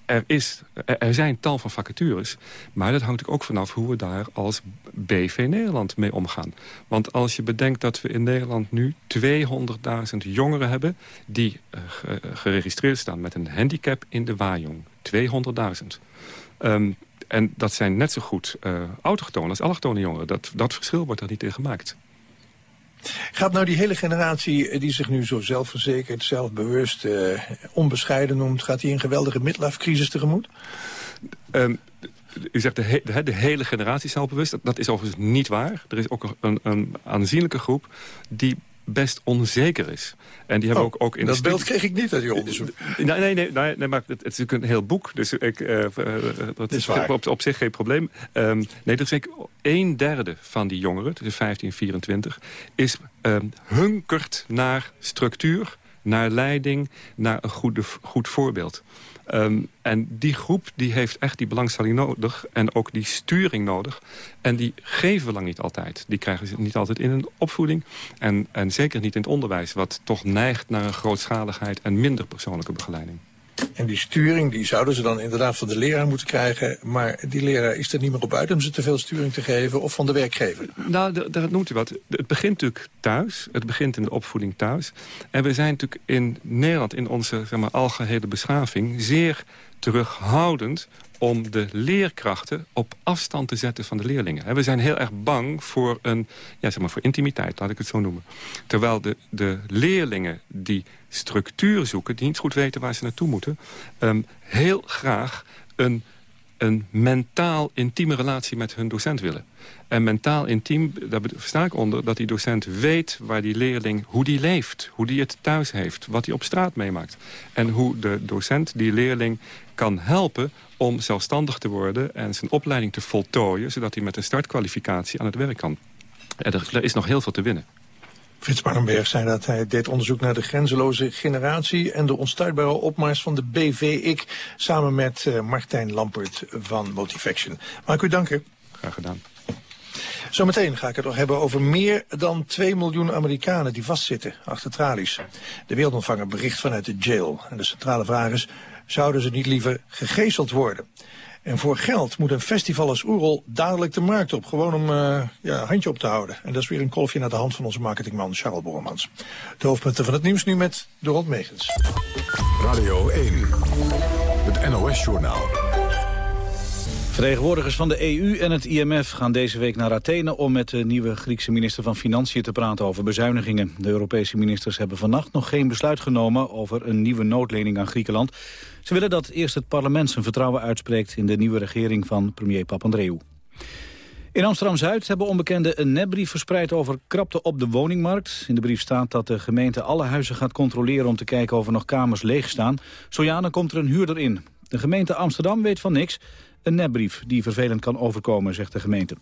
er, is, er zijn tal van vacatures. Maar dat hangt ook vanaf hoe we daar als BV Nederland mee omgaan. Want als je bedenkt dat we in Nederland nu 200.000 jongeren hebben... die uh, geregistreerd staan met een handicap in de Wajong. 200.000. Um, en dat zijn net zo goed uh, autochtone als allochtone jongeren. Dat, dat verschil wordt er niet in gemaakt. Gaat nou die hele generatie eh, die zich nu zo zelfverzekerd, zelfbewust, uh, onbescheiden noemt... gaat die een geweldige midlife-crisis tegemoet? Um, u zegt de, de, de, hele generatie zelfbewust. Dat, dat, is overigens niet waar. Er is ook een, een aanzienlijke groep die best onzeker is. En die hebben oh, ook, ook in dat beeld kreeg ik niet uit je onderzoek. Nee, nee, nee, nee, nee maar het, het, is een heel boek. Dus ik, uh, dat is, is op, op, zich geen probleem. Um, nee, er is een derde van die jongeren, tussen 15 en 24... is um, hunkert naar structuur, naar leiding, naar een goede, goed voorbeeld. Um, en die groep die heeft echt die belangstelling nodig en ook die sturing nodig. En die geven we lang niet altijd. Die krijgen ze niet altijd in een opvoeding en, en zeker niet in het onderwijs... wat toch neigt naar een grootschaligheid en minder persoonlijke begeleiding. En die sturing die zouden ze dan inderdaad van de leraar moeten krijgen. Maar die leraar is er niet meer op uit om ze te veel sturing te geven. Of van de werkgever. Nou, daar noemt u wat. Het begint natuurlijk thuis. Het begint in de opvoeding thuis. En we zijn natuurlijk in Nederland, in onze zeg maar, algehele beschaving... zeer terughoudend om de leerkrachten op afstand te zetten van de leerlingen. We zijn heel erg bang voor, een, ja, zeg maar voor intimiteit, laat ik het zo noemen. Terwijl de, de leerlingen die structuur zoeken... die niet goed weten waar ze naartoe moeten... Um, heel graag een, een mentaal intieme relatie met hun docent willen. En mentaal intiem, daar versta ik onder dat die docent weet waar die leerling, hoe die leeft, hoe die het thuis heeft, wat hij op straat meemaakt. En hoe de docent die leerling kan helpen om zelfstandig te worden en zijn opleiding te voltooien, zodat hij met een startkwalificatie aan het werk kan. En er, is nog heel veel te winnen. Frits Barnberg zei dat hij deed onderzoek naar de grenzeloze generatie... en de onstuitbare opmars van de BVIK... samen met uh, Martijn Lampert van Motivaction. Mag ik u danken? Graag gedaan. Zometeen ga ik het nog hebben over meer dan 2 miljoen Amerikanen die vastzitten achter tralies. De wereldontvanger bericht vanuit de jail. En de centrale vraag is, zouden ze niet liever gegezeld worden? En voor geld moet een festival als Oerol dadelijk de markt op. Gewoon om uh, ja, handje op te houden. En dat is weer een kolfje naar de hand van onze marketingman Charles Bormans. De hoofdpunten van het nieuws nu met Dorot Megens. Radio 1, het NOS-journaal. Vertegenwoordigers van de EU en het IMF gaan deze week naar Athene... om met de nieuwe Griekse minister van Financiën te praten over bezuinigingen. De Europese ministers hebben vannacht nog geen besluit genomen... over een nieuwe noodlening aan Griekenland. Ze willen dat eerst het parlement zijn vertrouwen uitspreekt... in de nieuwe regering van premier Papandreou. In Amsterdam-Zuid hebben onbekenden een nepbrief verspreid over krapte op de woningmarkt. In de brief staat dat de gemeente alle huizen gaat controleren om te kijken of er nog kamers leeg staan. Zo ja, dan komt er een huurder in. De gemeente Amsterdam weet van niks. Een nepbrief die vervelend kan overkomen, zegt de gemeente.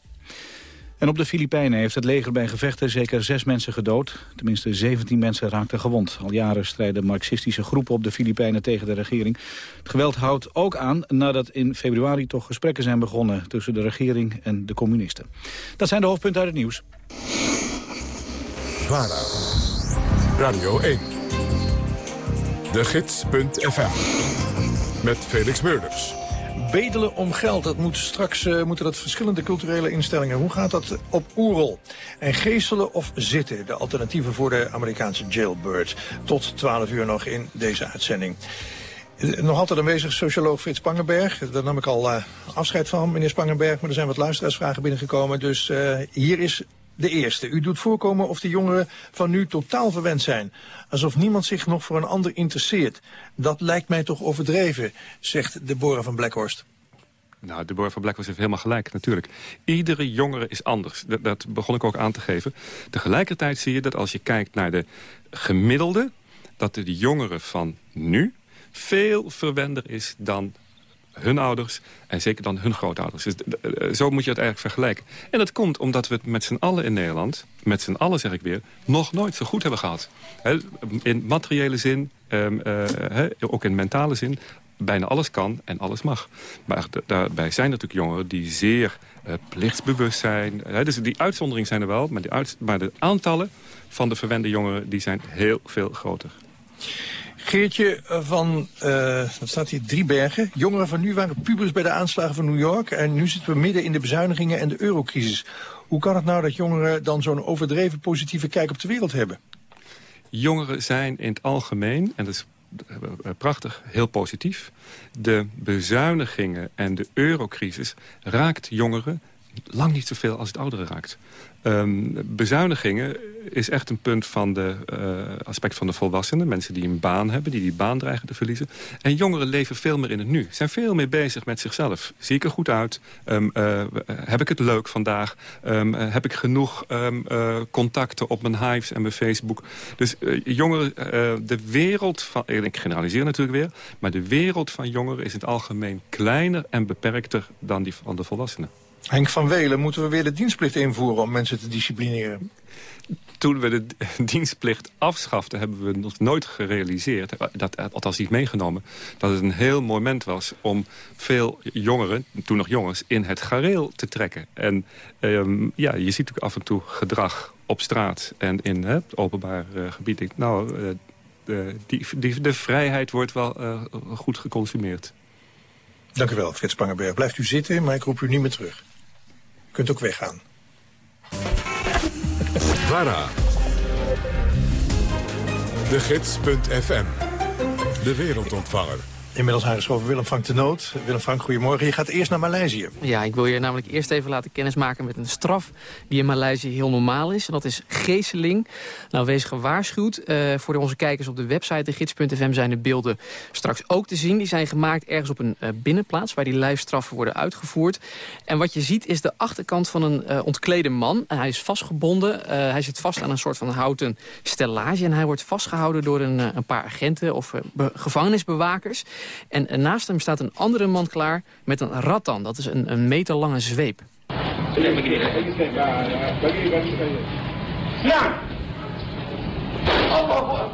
En op de Filipijnen heeft het leger bij gevechten zeker zes mensen gedood. Tenminste 17 mensen raakten gewond. Al jaren strijden marxistische groepen op de Filipijnen tegen de regering. Het geweld houdt ook aan nadat in februari toch gesprekken zijn begonnen... tussen de regering en de communisten. Dat zijn de hoofdpunten uit het nieuws. Radio 1, de gids.fm, met Felix Meurders bedelen om geld. Dat moet straks uh, moeten dat verschillende culturele instellingen. Hoe gaat dat op Oerol? En geestelen of zitten? De alternatieven voor de Amerikaanse jailbird. Tot 12 uur nog in deze uitzending. Eh, nog altijd aanwezig socioloog Frits Spangenberg. Daar nam ik al uh, afscheid van, meneer Spangenberg. Maar er zijn wat luisteraarsvragen binnengekomen. Dus hier is de eerste. U doet voorkomen of de jongeren van nu totaal verwend zijn. Alsof niemand zich nog voor een ander interesseert. Dat lijkt mij toch overdreven, zegt Deborah van Blackhorst. Nou, Deborah van Blackhorst heeft helemaal gelijk, natuurlijk. Iedere jongere is anders. Dat, dat begon ik ook aan te geven. Tegelijkertijd zie je dat als je kijkt naar de gemiddelde... dat de jongeren van nu veel verwender is dan hun ouders en zeker dan hun grootouders. Dus eh, zo moet je het eigenlijk vergelijken. En dat komt omdat we het met z'n allen in Nederland... met z'n allen zeg ik weer, nog nooit zo goed hebben gehad. in materiële zin, ehm, eh, ook in mentale zin... bijna alles kan en alles mag. Maar daarbij zijn natuurlijk jongeren die zeer uh, plichtsbewust zijn. dus die uitzonderingen zijn er wel, maar de aantallen van de verwende jongeren... die zijn heel veel groter. Geertje van, uh, wat staat hier, Driebergen. Jongeren van nu waren pubers bij de aanslagen van New York... en nu zitten we midden in de bezuinigingen en de eurocrisis. Hoe kan het nou dat jongeren dan zo'n overdreven positieve kijk op de wereld hebben? Jongeren zijn in het algemeen, en dat is eh, prachtig, heel positief. De bezuinigingen en de eurocrisis raakt jongeren lang niet zoveel als het ouderen raakt. Um, bezuinigingen is echt een punt van de uh, aspect van de volwassenen. Mensen die een baan hebben, die die baan dreigen te verliezen. En jongeren leven veel meer in het nu. Zijn veel meer bezig met zichzelf. Zie ik er goed uit? Um, uh, heb ik het leuk vandaag? Um, uh, heb ik genoeg contacten op mijn Hives en mijn Facebook? Dus jongeren, de wereld van... Ik generaliseer natuurlijk weer. Maar de wereld van jongeren is in het algemeen kleiner en beperkter dan die van de volwassenen. Henk van Welen, moeten we weer de dienstplicht invoeren om mensen te disciplineren? Toen we de dienstplicht afschaften, hebben we nog nooit gerealiseerd... Dat, althans niet meegenomen, dat het een heel moment was... om veel jongeren, toen nog jongens, in het gareel te trekken. En um, ja, je ziet ook af en toe gedrag op straat en in het openbaar uh, gebied. Nou, de, de vrijheid wordt wel goed geconsumeerd. Dank u wel, Frits Spangenberg. Blijft u zitten, maar ik roep u niet meer terug. U kunt ook weggaan. VARA. De Gids.fm. De wereldontvanger. Inmiddels aangeschoven Willem Frank de Noot. Willem Frank, goedemorgen. Je gaat eerst naar Maleisië. Ja, ik wil je namelijk eerst even laten kennismaken met een straf die in Maleisië heel normaal is. En dat is geeseling. Nou, wees gewaarschuwd. Uh, voor onze kijkers op de website de gids.fm zijn de beelden straks ook te zien. Die zijn gemaakt ergens op een uh, binnenplaats waar die lijfstraffen worden uitgevoerd. En wat je ziet is de achterkant van een uh, ontklede man. En hij is vastgebonden. hij zit vast aan een soort van houten stellage. En hij wordt vastgehouden door een, een paar agenten of gevangenisbewakers. En, naast hem staat een andere man klaar met een rattan. Dat is een, een meter lange zweep. Ja! Allah!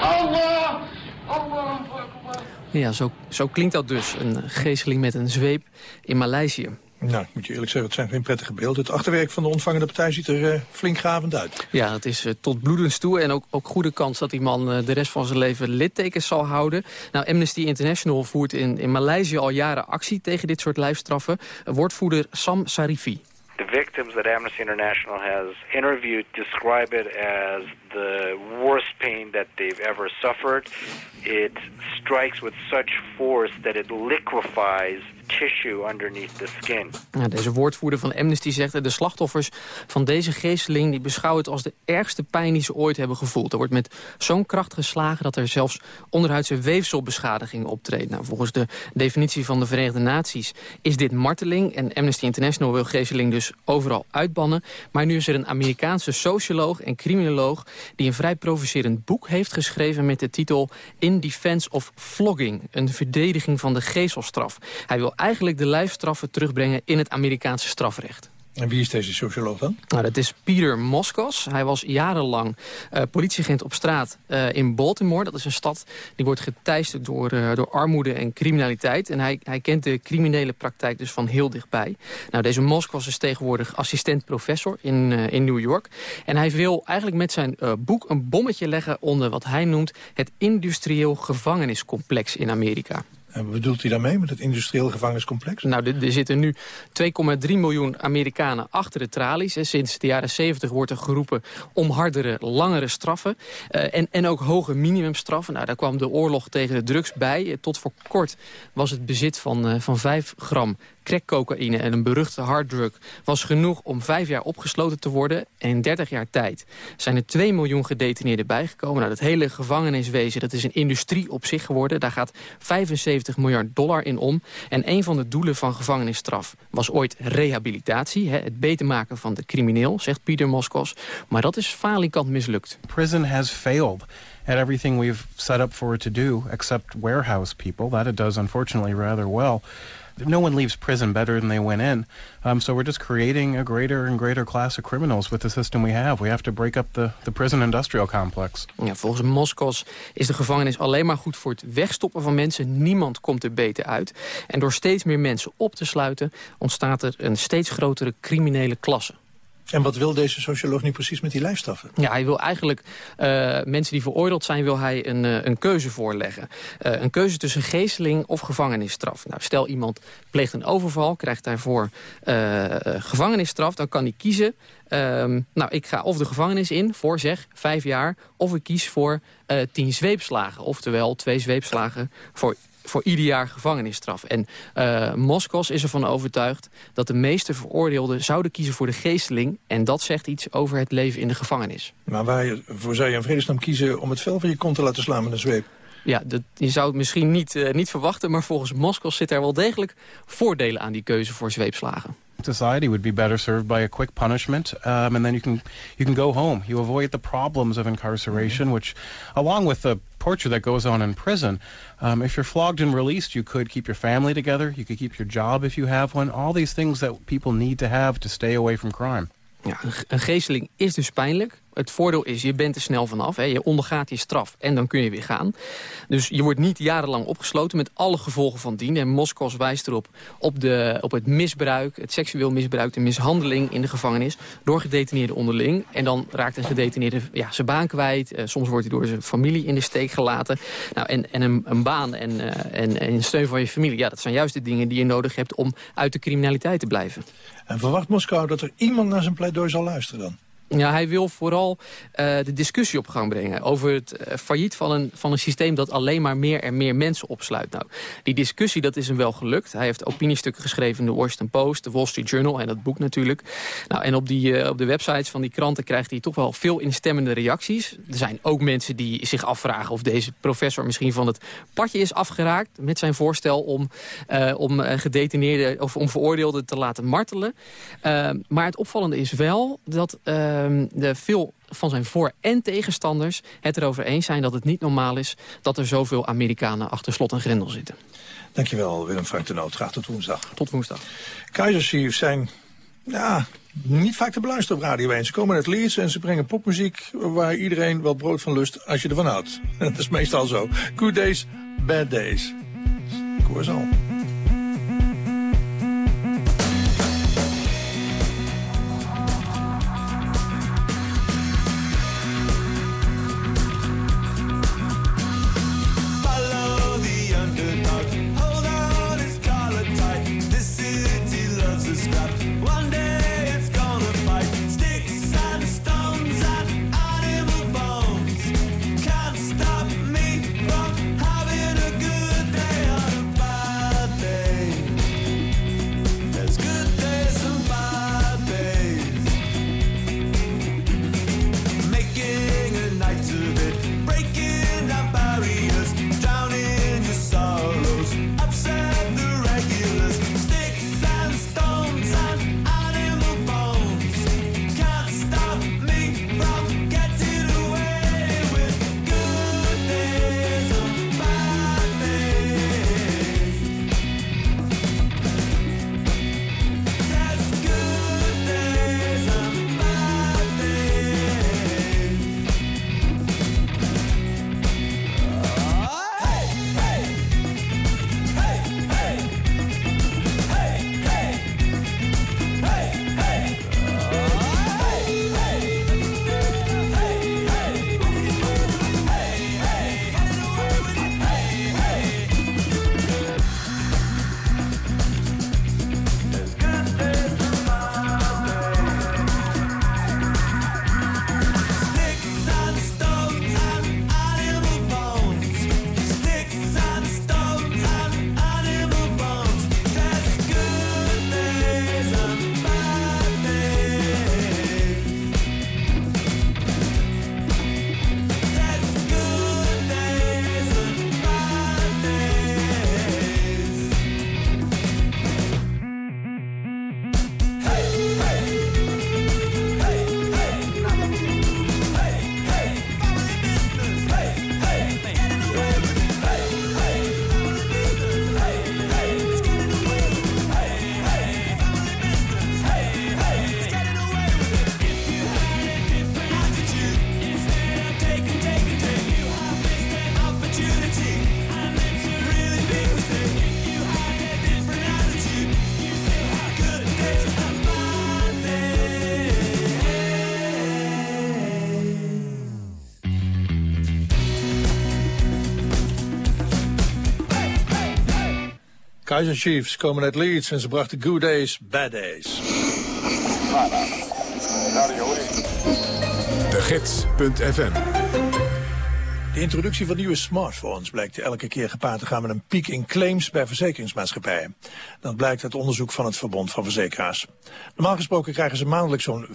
Allah! Allah! Ja, zo, zo klinkt dat dus. Een geesteling met een zweep in Maleisië. Nou, moet je eerlijk zeggen, het zijn geen prettige beelden. Het achterwerk van de ontvangende partij ziet er uh, flink gravend uit. Ja, het is uh, tot bloedens toe en ook, ook goede kans dat die man uh, de rest van zijn leven littekens zal houden. Nou, Amnesty International voert in, in Maleisië al jaren actie tegen dit soort lijfstraffen. Woordvoerder Sam Sarifi. The victims that Amnesty International has interviewed describe it as the worst pain that they've ever suffered. It strikes with such force that it liquefies tissue underneath the skin. deze woordvoerder van Amnesty zegt... de slachtoffers van deze geesteling die beschouwen het als de ergste pijn die ze ooit hebben gevoeld. Er wordt met zo'n kracht geslagen dat er zelfs onderhuidse weefselbeschadiging optreedt. Nou, volgens de definitie van de Verenigde Naties is dit marteling. En Amnesty International wil geesteling dus overal uitbannen. Maar nu is er een Amerikaanse socioloog en criminoloog... die een vrij provocerend boek heeft geschreven met de titel... In Defense of Flogging, een verdediging van de geestelstraf. Hij wil eigenlijk de lijfstraffen terugbrengen in het Amerikaanse strafrecht. En wie is deze socioloog dan? Nou, dat is Pieter Moskos. Hij was jarenlang uh, politieagent op straat uh, in Baltimore. Dat is een stad die wordt geteisterd door, uh, door armoede en criminaliteit. En hij, hij kent de criminele praktijk dus van heel dichtbij. Nou, deze Moskos is tegenwoordig assistent-professor in, in New York. En hij wil eigenlijk met zijn boek een bommetje leggen onder wat hij noemt... het industrieel gevangeniscomplex in Amerika. En bedoelt hij daarmee met het industrieel gevangeniscomplex? Nou, er, zitten nu 2,3 miljoen Amerikanen achter de tralies. En sinds de jaren 70 wordt er geroepen om hardere, langere straffen. Uh, en, en ook hoge minimumstraffen. Nou, daar kwam de oorlog tegen de drugs bij. Tot voor kort was het bezit van, uh, van 5 gram crackcocaïne en een beruchte harddrug... was genoeg om vijf jaar opgesloten te worden. En in 30 jaar tijd zijn er 2 miljoen gedetineerden bijgekomen. Nou, dat hele gevangeniswezen dat is een industrie op zich geworden. Daar gaat 75 miljard dollar in om. En een van de doelen van gevangenisstraf was ooit rehabilitatie. Hè, het beter maken van de crimineel, zegt Pieter Moskos. Maar dat is falikant mislukt. Prison has failed at everything we've set up for it to do, except warehouse people. That it does unfortunately rather well. No one leaves prison better than they went in. Um, so we're just creating a greater and greater class of criminals with the system we have. We have to break up the, the prison industrial complex. Ja, volgens Moskos is de gevangenis alleen maar goed voor het wegstoppen van mensen. Niemand komt er beter uit. En door steeds meer mensen op te sluiten ontstaat er een steeds grotere criminele klasse. En wat wil deze socioloog nu precies met die lijfstraffen? Ja, hij wil eigenlijk uh, mensen die veroordeeld zijn, wil hij een, uh, een keuze voorleggen. Uh, een keuze tussen geesteling of gevangenisstraf. Nou, stel iemand pleegt een overval, krijgt daarvoor gevangenisstraf, dan kan hij kiezen. Ehm, nou, ik ga of de gevangenis in voor zeg vijf jaar, of ik kies voor tien zweepslagen. Oftewel twee zweepslagen voor voor ieder jaar gevangenisstraf. En uh, Moskos is ervan overtuigd dat de meeste veroordeelden zouden kiezen voor de geesteling. En dat zegt iets over het leven in de gevangenis. Maar waarvoor zou je in vredesnaam kiezen om het vel van je kont te laten slaan met een zweep? Ja, dat, je zou het misschien niet, uh, niet verwachten, maar volgens Moskos zit er wel degelijk voordelen aan die keuze voor zweepslagen. Society would be better served by a quick punishment, um, and then you can you can go home. You avoid the problems of incarceration, which, along with the torture that goes on in prison. Um, if you're flogged and released, you could keep your family together. You could keep your job if you have one. All these things that people need to have to stay away from crime. Ja, een geesteling is dus pijnlijk, Het voordeel is, je bent er snel vanaf. Hè. Je ondergaat je straf en dan kun je weer gaan. Dus je wordt niet jarenlang opgesloten met alle gevolgen van dien. En Moskos wijst erop op, de, op het misbruik, het seksueel misbruik... de mishandeling in de gevangenis door gedetineerden onderling. En dan raakt een gedetineerde ja, zijn baan kwijt. Uh, soms wordt hij door zijn familie in de steek gelaten. Nou, en en een, een baan en, uh, en, en steun van je familie... Ja, dat zijn juist de dingen die je nodig hebt om uit de criminaliteit te blijven. En verwacht Moskou dat er iemand naar zijn pleidooi zal luisteren dan? Ja, hij wil vooral uh, de discussie op gang brengen... over het uh, failliet van een, van een systeem dat alleen maar meer en meer mensen opsluit. Nou, die discussie dat is hem wel gelukt. Hij heeft opiniestukken geschreven in de Washington Post, de Wall Street Journal... en dat boek natuurlijk. Nou, en op, die, uh, op de websites van die kranten krijgt hij toch wel veel instemmende reacties. Er zijn ook mensen die zich afvragen of deze professor misschien van het padje is afgeraakt... met zijn voorstel om, om gedetineerden of om veroordeelden te laten martelen. maar het opvallende is wel dat de veel van zijn voor- en tegenstanders het erover eens zijn dat het niet normaal is dat er zoveel Amerikanen achter slot en grendel zitten. Dankjewel Willem Frank de Noot. Graag tot woensdag. Tot woensdag. Kaiser Chiefs zijn ja, niet vaak te beluisteren op Radio 1. Ze komen uit Leeds en ze brengen popmuziek waar iedereen wel brood van lust als je ervan houdt. Dat is meestal zo. Good days, bad days. Ik hoor ze al. Kaiser Chiefs komen uit Leeds en ze brachten Good Days, Bad Days. De Gids.fm de introductie van nieuwe smartphones blijkt elke keer gepaard te gaan met een piek in claims bij verzekeringsmaatschappijen. Dat blijkt uit onderzoek van het Verbond van Verzekeraars. Normaal gesproken krijgen ze maandelijks zo'n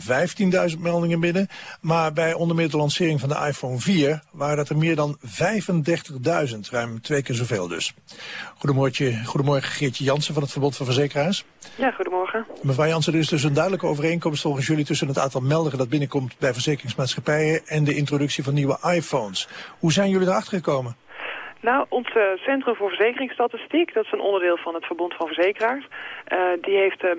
15.000 meldingen binnen, maar bij onder meer de lancering van de iPhone 4 waren dat er meer dan 35.000, ruim twee keer zoveel dus. Goedemorgen, goedemorgen Geertje Jansen van het Verbond van Verzekeraars. Ja, goedemorgen. Mevrouw Jansen, er is dus een duidelijke overeenkomst volgens jullie tussen het aantal meldingen dat binnenkomt bij verzekeringsmaatschappijen en de introductie van nieuwe iPhones. Hoe zijn jullie erachter gekomen? Nou, ons eh, Centrum voor Verzekeringsstatistiek, dat is een onderdeel van het Verbond van Verzekeraars, uh, die heeft uh,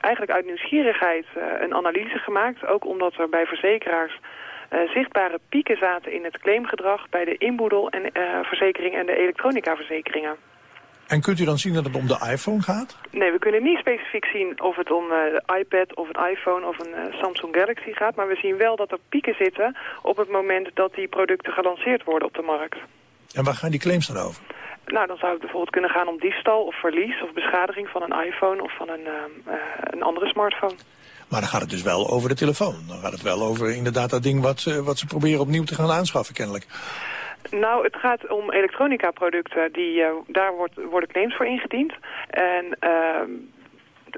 eigenlijk uit nieuwsgierigheid een analyse gemaakt, ook omdat er bij verzekeraars zichtbare pieken zaten in het claimgedrag bij de inboedel- en verzekering en de elektronica-verzekeringen. En kunt u dan zien dat het om de iPhone gaat? Nee, we kunnen niet specifiek zien of het om de iPad of een iPhone of een Samsung Galaxy gaat. Maar we zien wel dat er pieken zitten op het moment dat die producten gelanceerd worden op de markt. En waar gaan die claims dan over? Nou, dan zou het bijvoorbeeld kunnen gaan om diefstal of verlies of beschadiging van een iPhone of van een, uh, een andere smartphone. Maar dan gaat het dus wel over de telefoon. Dan gaat het wel over inderdaad dat ding wat, wat ze proberen opnieuw te gaan aanschaffen kennelijk. Nou, het gaat om elektronica producten. Die, daar wordt, worden claims voor ingediend. En ehm,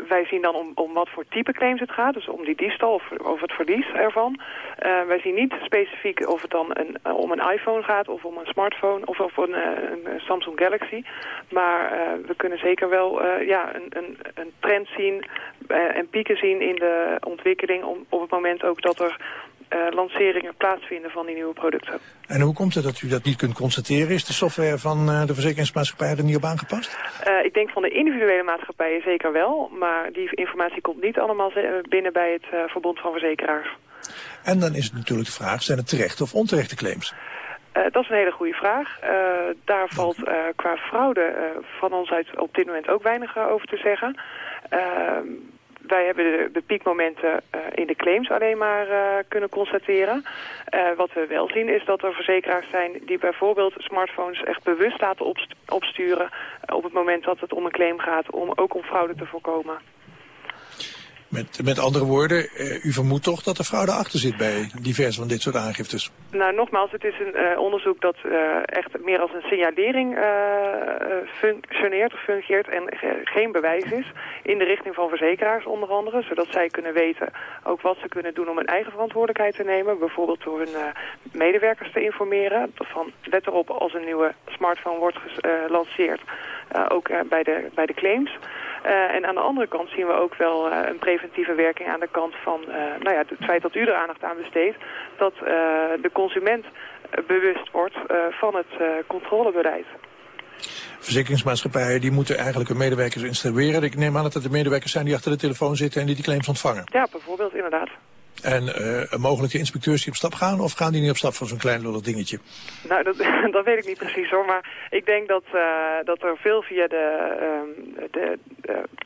wij zien dan om, om wat voor type claims het gaat. Dus om die diefstal of, het verlies ervan. Uh, wij zien niet specifiek of het dan een, uh, om een iPhone gaat of om een smartphone of, of een, uh, een Samsung Galaxy. Maar we kunnen zeker wel ja, een, een, een, trend zien en pieken zien in de ontwikkeling om, op het moment ook dat er uh, lanceringen plaatsvinden van die nieuwe producten. En hoe komt het dat u dat niet kunt constateren? Is de software van uh, de verzekeringsmaatschappij er niet op aangepast? Uh, ik denk van de individuele maatschappijen zeker wel. Maar die informatie komt niet allemaal binnen bij het Verbond van Verzekeraars. En dan is het natuurlijk de vraag, zijn het terechte of onterechte claims? dat is een hele goede vraag. daar valt qua fraude van ons uit op dit moment ook weinig over te zeggen. Wij hebben de, piekmomenten uh, in de claims alleen maar uh, kunnen constateren. Uh, wat we wel zien is dat er verzekeraars zijn die bijvoorbeeld smartphones echt bewust laten opst opsturen op het moment dat het om een claim gaat, om ook om fraude te voorkomen. Met, met andere woorden, uh, u vermoedt toch dat er fraude achter zit bij diverse van dit soort aangiftes? Nou, nogmaals, het is een uh, onderzoek dat uh, echt meer als een signalering functioneert of fungeert en geen bewijs is. In de richting van verzekeraars onder andere, zodat zij kunnen weten ook wat ze kunnen doen om hun eigen verantwoordelijkheid te nemen. Bijvoorbeeld door hun medewerkers te informeren. Van, let erop als een nieuwe smartphone wordt gelanceerd, ook bij, de, bij de claims. En aan de andere kant zien we ook wel een preventieve werking aan de kant van uh, nou ja, het feit dat u er aandacht aan besteedt, dat de consument bewust wordt van het controlebeleid. Verzekeringsmaatschappijen die moeten eigenlijk hun medewerkers instrueren. Ik neem aan dat het de medewerkers zijn die achter de telefoon zitten en die die claims ontvangen. Ja, bijvoorbeeld, inderdaad. En uh, mogelijke inspecteurs die op stap gaan of gaan die niet op stap voor zo'n klein lullig dingetje? Nou, dat, dat weet ik niet precies hoor. Maar ik denk dat, uh, dat er veel via de, uh, de,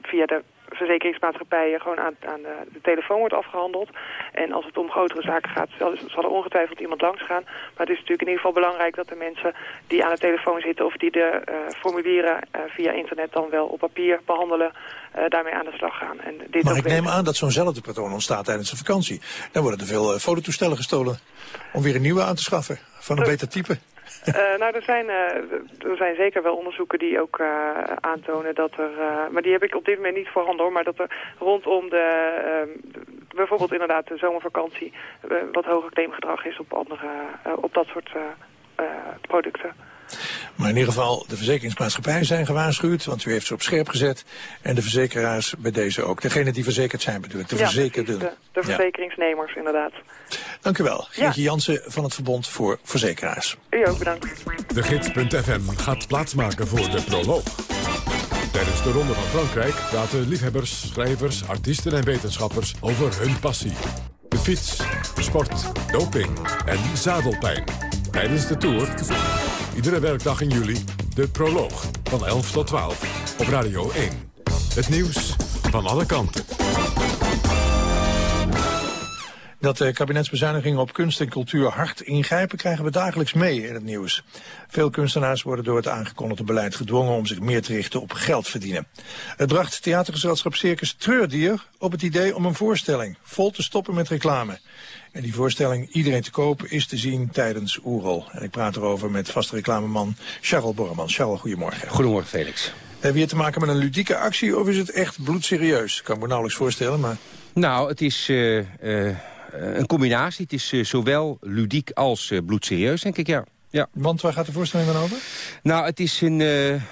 via de verzekeringsmaatschappijen gewoon aan, aan de, de, telefoon wordt afgehandeld. En als het om grotere zaken gaat, zal, zal er ongetwijfeld iemand langs gaan. Maar het is natuurlijk in ieder geval belangrijk dat de mensen die aan de telefoon zitten... of die de uh, formulieren uh, via internet dan wel op papier behandelen... Uh, daarmee aan de slag gaan. En dit maar ik neem aan dat zo'nzelfde patroon ontstaat tijdens de vakantie. Dan worden er veel fototoestellen gestolen om weer een nieuwe aan te schaffen. Van een beter type. Uh, nou, er zijn, uh, er zijn zeker wel onderzoeken die ook uh, aantonen dat er... maar die heb ik op dit moment niet voorhanden hoor. Maar dat er rondom de... ehm, bijvoorbeeld inderdaad de zomervakantie... wat hoger claimgedrag is op, andere, op dat soort producten. Maar in ieder geval, de verzekeringsmaatschappijen zijn gewaarschuwd, want u heeft ze op scherp gezet. En de verzekeraars bij deze ook. Degene die verzekerd zijn bedoel ik, de ja, verzekerden. De, de verzekeringsnemers, ja. inderdaad. Dank u wel. Geertje ja. Jansen van het Verbond voor Verzekeraars. U ook, bedankt. De Gids.fm gaat plaatsmaken voor de proloog. Tijdens de Ronde van Frankrijk praten liefhebbers, schrijvers, artiesten en wetenschappers over hun passie. De fiets, sport, doping en zadelpijn. Tijdens de Tour, iedere werkdag in juli, de proloog van 11 tot 12 op Radio 1. Het nieuws van alle kanten. Dat de kabinetsbezuinigingen op kunst en cultuur hard ingrijpen... krijgen we dagelijks mee in het nieuws. Veel kunstenaars worden door het aangekondigde beleid gedwongen... om zich meer te richten op geld verdienen. Het bracht theatergezelschap Circus Treurdier op het idee om een voorstelling... vol te stoppen met reclame. En die voorstelling Iedereen te kopen is te zien tijdens Oerol. En ik praat erover met vaste reclameman Charles Borreman. Charles, goedemorgen. Goedemorgen, Felix. Hebben we hier te maken met een ludieke actie of is het echt bloedserieus? Kan ik me nauwelijks voorstellen, maar... Nou, het is... Uh, uh een combinatie. Het is uh, zowel ludiek als uh, bloedserieus, denk ik, ja. Ja. Want waar gaat de voorstelling dan over? Nou, het is een, uh, de,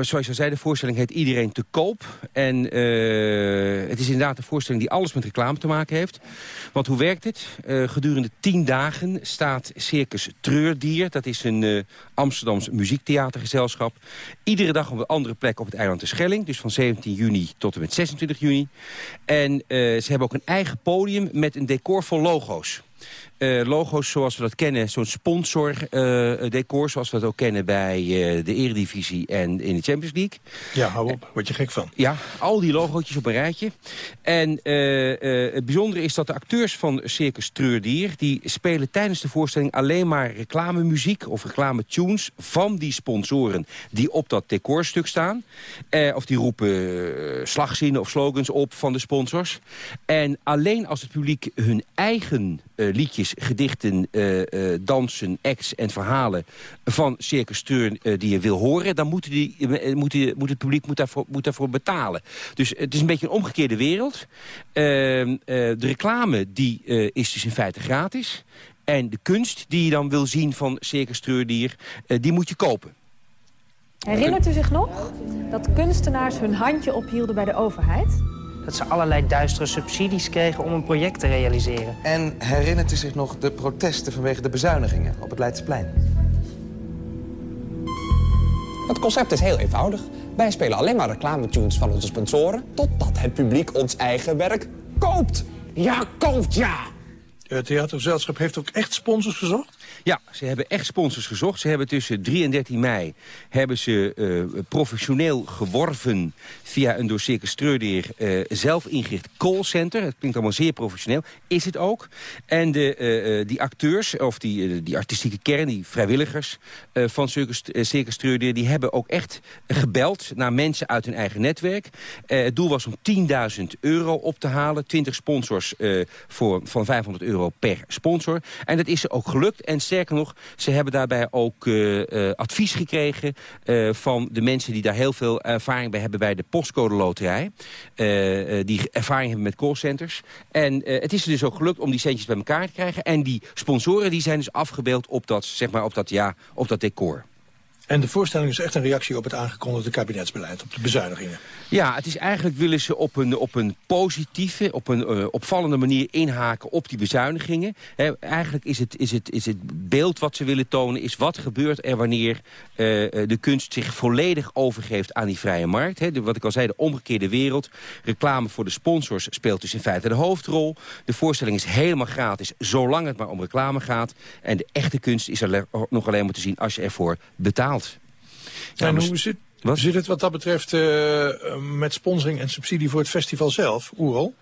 zoals je al zei, de voorstelling heet Iedereen te koop. En uh, het is inderdaad een voorstelling die alles met reclame te maken heeft. Want hoe werkt het? Uh, gedurende tien dagen staat Circus Treurdier. Dat is een Amsterdams muziektheatergezelschap. Iedere dag op een andere plek op het eiland de Schelling. Dus van 17 juni tot en met 26 juni. En ze hebben ook een eigen podium met een decor vol logo's. Uh, logo's zoals we dat kennen, zo'n sponsor-decor... Uh, zoals we dat ook kennen bij uh, de Eredivisie en in de Champions League. Ja, hou op. Word je gek van. Ja, al die logootjes op een rijtje. En het bijzondere is dat de acteurs van Circus Treurdier... die spelen tijdens de voorstelling alleen maar reclamemuziek... of reclame-tunes van die sponsoren die op dat decorstuk staan. of die roepen slagzinnen of slogans op van de sponsors. En alleen als het publiek hun eigen liedjes gedichten, uh, uh, dansen, acts en verhalen van Circus Turn uh, die je wil horen... dan moet, die, moet, die, het publiek moet daarvoor, moet daarvoor betalen. Dus het is een beetje een omgekeerde wereld. Ehm, de reclame die, is dus in feite gratis. En de kunst die je dan wil zien van Circus Treurdier, die moet je kopen. Herinnert u zich nog dat kunstenaars hun handje ophielden bij de overheid? Dat ze allerlei duistere subsidies kregen om een project te realiseren. En herinnert u zich nog de protesten vanwege de bezuinigingen op het Leidseplein? Het concept is heel eenvoudig. Wij spelen alleen maar reclametunes van onze sponsoren... totdat het publiek ons eigen werk koopt. Ja, koopt, ja! Het theatergezelschap heeft ook echt sponsors gezocht? Ja, ze hebben echt sponsors gezocht. Ze hebben tussen 3 en 13 mei hebben ze uh, professioneel geworven... via een door Circus Treurdeer uh, zelf ingericht callcenter. Het klinkt allemaal zeer professioneel. Is het ook. En de, uh, die acteurs, of die, die artistieke kern, die vrijwilligers van Circus, Circus Treurdeer... die hebben ook echt gebeld naar mensen uit hun eigen netwerk. het doel was om 10.000 euro op te halen. 20 sponsors voor, van 500 euro per sponsor. En dat is ook gelukt. En sterker nog, ze hebben daarbij ook uh, uh, advies gekregen... Uh, van de mensen die daar heel veel ervaring bij hebben bij de postcode loterij. die ervaring hebben met callcenters. En het is er dus ook gelukt om die centjes bij elkaar te krijgen. En die sponsoren die zijn dus afgebeeld op dat, zeg maar, op dat, ja, op dat decor. En de voorstelling is echt een reactie op het aangekondigde kabinetsbeleid, op de bezuinigingen. Ja, het is eigenlijk willen ze op een, op een positieve, op een uh, opvallende manier inhaken op die bezuinigingen. Eigenlijk is het, is, het, is het beeld wat ze willen tonen, is wat gebeurt er wanneer uh, de kunst zich volledig overgeeft aan die vrije markt. Wat ik al zei, de omgekeerde wereld. Reclame voor de sponsors speelt dus in feite de hoofdrol. De voorstelling is helemaal gratis, zolang het maar om reclame gaat. En de echte kunst is er nog alleen maar te zien als je ervoor betaalt. Ja, en hoe zit, wat? zit het wat dat betreft uh, met sponsoring en subsidie voor het festival zelf, Oerol?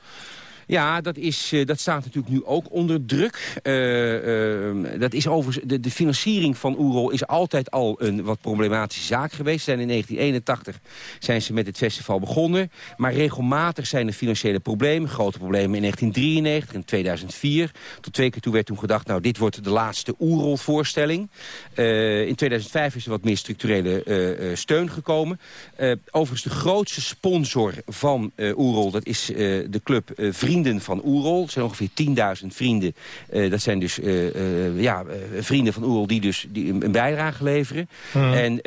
Ja, dat, is, uh, dat staat natuurlijk nu ook onder druk. Uh, uh, dat is over, de, de financiering van Oerol is altijd al een wat problematische zaak geweest. Zijn in 1981 zijn ze met het festival begonnen. Maar regelmatig zijn er financiële problemen. Grote problemen in 1993 en 2004. Tot twee keer toe werd toen gedacht, nou dit wordt de laatste Oerol-voorstelling. in 2005 is er wat meer structurele steun gekomen. overigens de grootste sponsor van Oerol, dat is de club Vrienden vrienden van Oerol. Het zijn ongeveer 10.000 vrienden. Uh, dat zijn dus uh, uh, ja, vrienden van Oerol die dus die een, bijdrage leveren. Hmm. En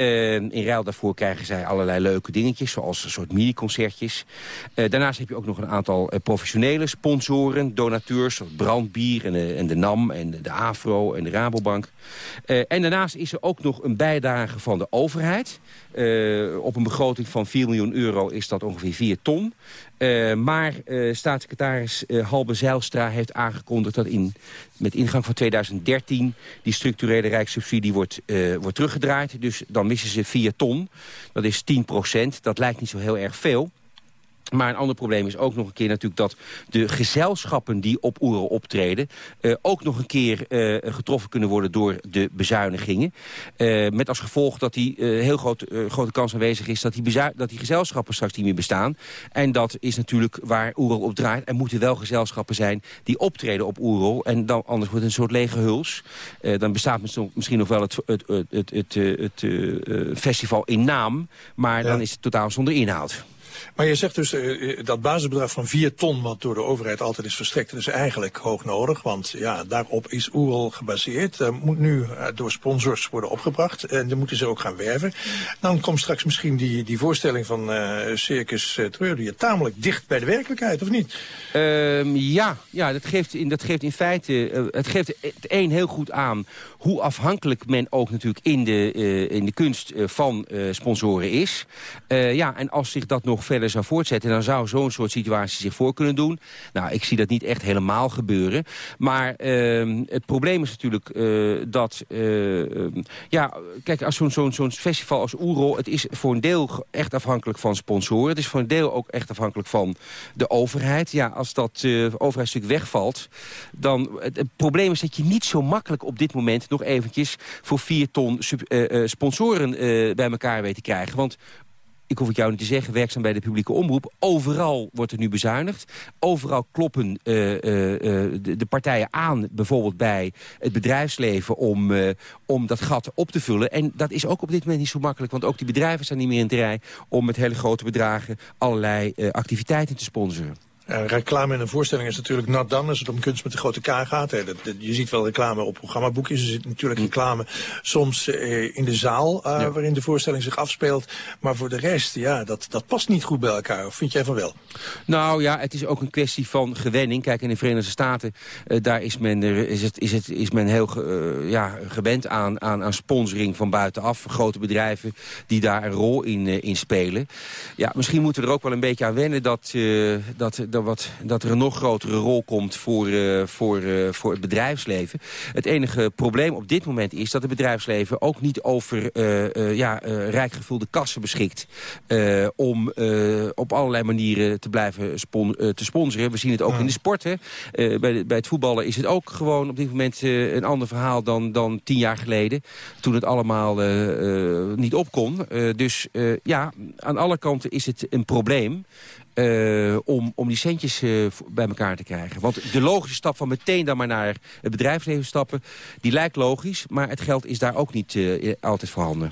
in ruil daarvoor krijgen zij allerlei leuke dingetjes, zoals een soort mini-concertjes. daarnaast heb je ook nog een aantal professionele sponsoren, donateurs, zoals Brandbier en de, en de NAM en de, de AFRO en de Rabobank. en daarnaast is er ook nog een bijdrage van de overheid. op een begroting van 4 miljoen euro is dat ongeveer 4 ton. Uh, maar uh, staatssecretaris uh, Halbe Zijlstra heeft aangekondigd dat in, met ingang van 2013 die structurele rijkssubsidie wordt, wordt teruggedraaid. Dus dan missen ze 4 ton. Dat is 10 procent. Dat lijkt niet zo heel erg veel. Maar een ander probleem is ook nog een keer natuurlijk dat de gezelschappen die op Oerol optreden... Uh, ook nog een keer uh, getroffen kunnen worden door de bezuinigingen. Uh, met als gevolg dat die heel groot, grote kans aanwezig is dat die, dat die gezelschappen straks niet meer bestaan. En dat is natuurlijk waar Oerol op draait. Er moeten wel gezelschappen zijn die optreden op Oerol. En dan anders wordt het een soort lege huls. dan bestaat misschien nog wel het, het, het, het, het, het festival in naam. Maar ja. dan is het totaal zonder inhoud. Maar je zegt dus uh, dat basisbedrag van 4 ton, wat door de overheid altijd is verstrekt, dat is eigenlijk hoog nodig. Want ja, daarop is Oerol gebaseerd. Uh, moet nu uh, door sponsors worden opgebracht. En dan moeten ze ook gaan werven. Dan komt straks misschien die, die voorstelling van Circus Treur, die tamelijk dicht bij de werkelijkheid, of niet? Ehm, ja, ja dat, geeft in, dat geeft in feite, het geeft het een heel goed aan hoe afhankelijk men ook natuurlijk in de, in de kunst van sponsoren is. ja, en als zich dat nog verder zou voortzetten... dan zou zo'n soort situatie zich voor kunnen doen. Nou, ik zie dat niet echt helemaal gebeuren. Maar uh, het probleem is natuurlijk dat... Uh, ja, kijk, als zo'n zo'n zo'n festival als Oerol... het is voor een deel echt afhankelijk van sponsoren. Het is voor een deel ook echt afhankelijk van de overheid. Ja, als dat overheidsstuk wegvalt... dan het, probleem is dat je niet zo makkelijk op dit moment... nog eventjes voor vier ton sub, sponsoren bij elkaar weet te krijgen. Want ik hoef het jou niet te zeggen, werkzaam bij de publieke omroep. Overal wordt er nu bezuinigd. Overal kloppen de, de, partijen aan, bijvoorbeeld bij het bedrijfsleven... Om, om dat gat op te vullen. En dat is ook op dit moment niet zo makkelijk. Want ook die bedrijven staan niet meer in het rij... om met hele grote bedragen allerlei activiteiten te sponsoren. Uh, reclame in een voorstelling is natuurlijk not done als het om kunst met de grote K gaat. Hè. Dat, dat, je ziet wel reclame op programmaboekjes. Er zit natuurlijk reclame soms uh, in de zaal uh, ja. waarin de voorstelling zich afspeelt. Maar voor de rest, ja, dat, dat past niet goed bij elkaar. Of vind jij van wel? Nou ja, het is ook een kwestie van gewenning. Kijk, in de Verenigde Staten, daar is men, er, is het, is het, is men heel ge, ja, gewend aan, aan, aan sponsoring van buitenaf. Grote bedrijven die daar een rol in, in spelen. Ja, misschien moeten we er ook wel een beetje aan wennen dat, dat, dat wat, dat er een nog grotere rol komt voor, uh, voor, uh, voor het bedrijfsleven. Het enige probleem op dit moment is dat het bedrijfsleven ook niet over uh, ja, rijk gevulde kassen beschikt. om op allerlei manieren te blijven spon te sponsoren. We zien het ook in de sport. Hè. bij, bij het voetballen is het ook gewoon op dit moment een ander verhaal dan, dan tien jaar geleden. Toen het allemaal niet op kon. dus ja, aan alle kanten is het een probleem. Uh, om, om die centjes uh, bij elkaar te krijgen. Want de logische stap van meteen dan maar naar het bedrijfsleven stappen... die lijkt logisch, maar het geld is daar ook niet uh, altijd voorhanden.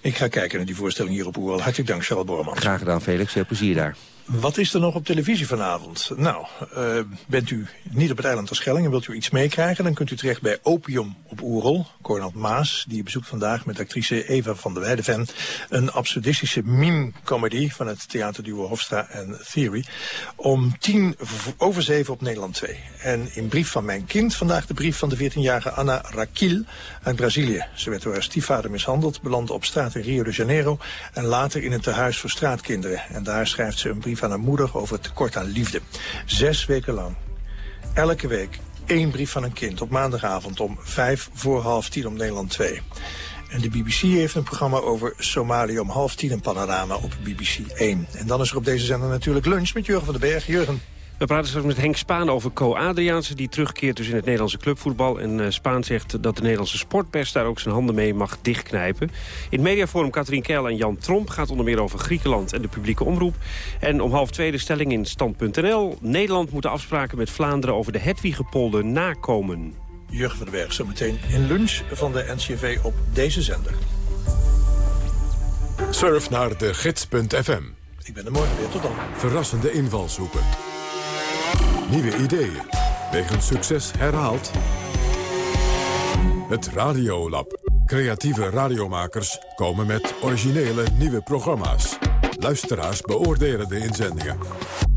Ik ga kijken naar die voorstelling hier op Oerl. Hartelijk dank, Charles Borman. Graag gedaan, Felix. Veel plezier daar. Wat is er nog op televisie vanavond? Nou, uh, bent u niet op het eiland Terschelling en wilt u iets meekrijgen... dan kunt u terecht bij Opium op Oerol. Cornel Maas, die bezoekt vandaag met actrice Eva van der Weideven... een absurdistische meme-comedy van het theaterduo Hofstra en Theory... om tien over zeven op Nederland 2. En in Brief van Mijn Kind vandaag de brief van de 14-jarige Anna Raquil uit Brazilië. Ze werd door haar stiefvader mishandeld, belandde op straat in Rio de Janeiro... en later in een tehuis voor straatkinderen. En daar schrijft ze een brief aan haar moeder over het tekort aan liefde. Zes weken lang. Elke week één brief van een kind op maandagavond om vijf voor half tien op Nederland 2. En de BBC heeft een programma over Somalië om half tien in Panorama op BBC 1. En dan is er op deze zender natuurlijk lunch met Jurgen van den Berg. Jurgen. We praten straks met Henk Spaan over Co Adriaanse... die terugkeert dus in het Nederlandse clubvoetbal. En uh, Spaan zegt dat de Nederlandse sportpers daar ook zijn handen mee mag dichtknijpen. In het mediaforum Katrien Keil en Jan Tromp gaat onder meer over Griekenland en de publieke omroep. En om half tweede stelling in stand.nl. Nederland moet de afspraken met Vlaanderen over de Hedwigepolder nakomen. Jurgen van den Berg, zometeen in lunch van de NCV op deze zender. Surf naar de gids.fm. Ik ben er morgen weer, tot dan. Verrassende invalshoeken. Nieuwe ideeën. Wegens succes herhaald. Het Radiolab. Creatieve radiomakers komen met originele nieuwe programma's. Luisteraars beoordelen de inzendingen.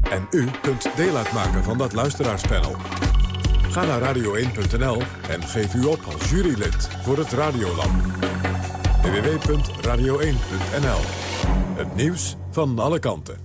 En u kunt deel uitmaken van dat luisteraarspanel. Ga naar radio1.nl en geef u op als jurylid voor het Radiolab. www.radio1.nl Het nieuws van alle kanten.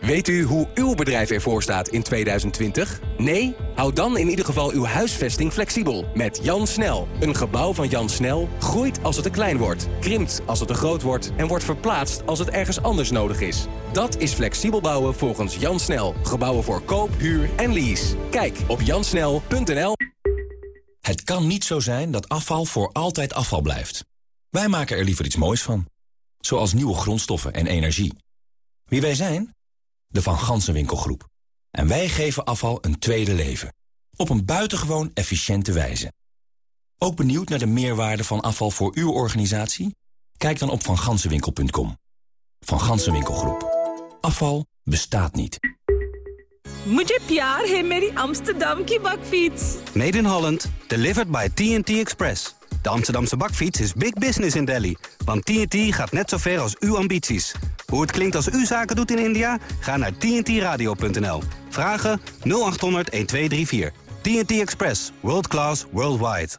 Weet u hoe uw bedrijf ervoor staat in 2020? Nee? Houd dan in ieder geval uw huisvesting flexibel. Met Jan Snel. Een gebouw van Jan Snel groeit als het te klein wordt, krimpt als het te groot wordt... en wordt verplaatst als het ergens anders nodig is. Dat is flexibel bouwen volgens Jan Snel. Gebouwen voor koop, huur en lease. Kijk op jansnel.nl. Het kan niet zo zijn dat afval voor altijd afval blijft. Wij maken er liever iets moois van. Zoals nieuwe grondstoffen en energie. Wie wij zijn? De Van Gansenwinkelgroep. En wij geven afval een tweede leven. Op een buitengewoon efficiënte wijze. Ook benieuwd naar de meerwaarde van afval voor uw organisatie? Kijk dan op vangansenwinkel.com. Van Gansenwinkelgroep. Afval bestaat niet. मुझे प्यार है मेरी Amsterdam की bakfiets. Made in Holland, delivered by TNT Express. De Amsterdamse bakfiets is big business in Delhi. Want TNT gaat net zo ver als uw ambities. Hoe het klinkt als u zaken doet in India? Ga naar tntradio.nl. Vragen 0800 1234. TNT Express. World class, worldwide.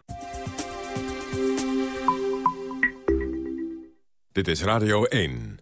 Dit is Radio 1.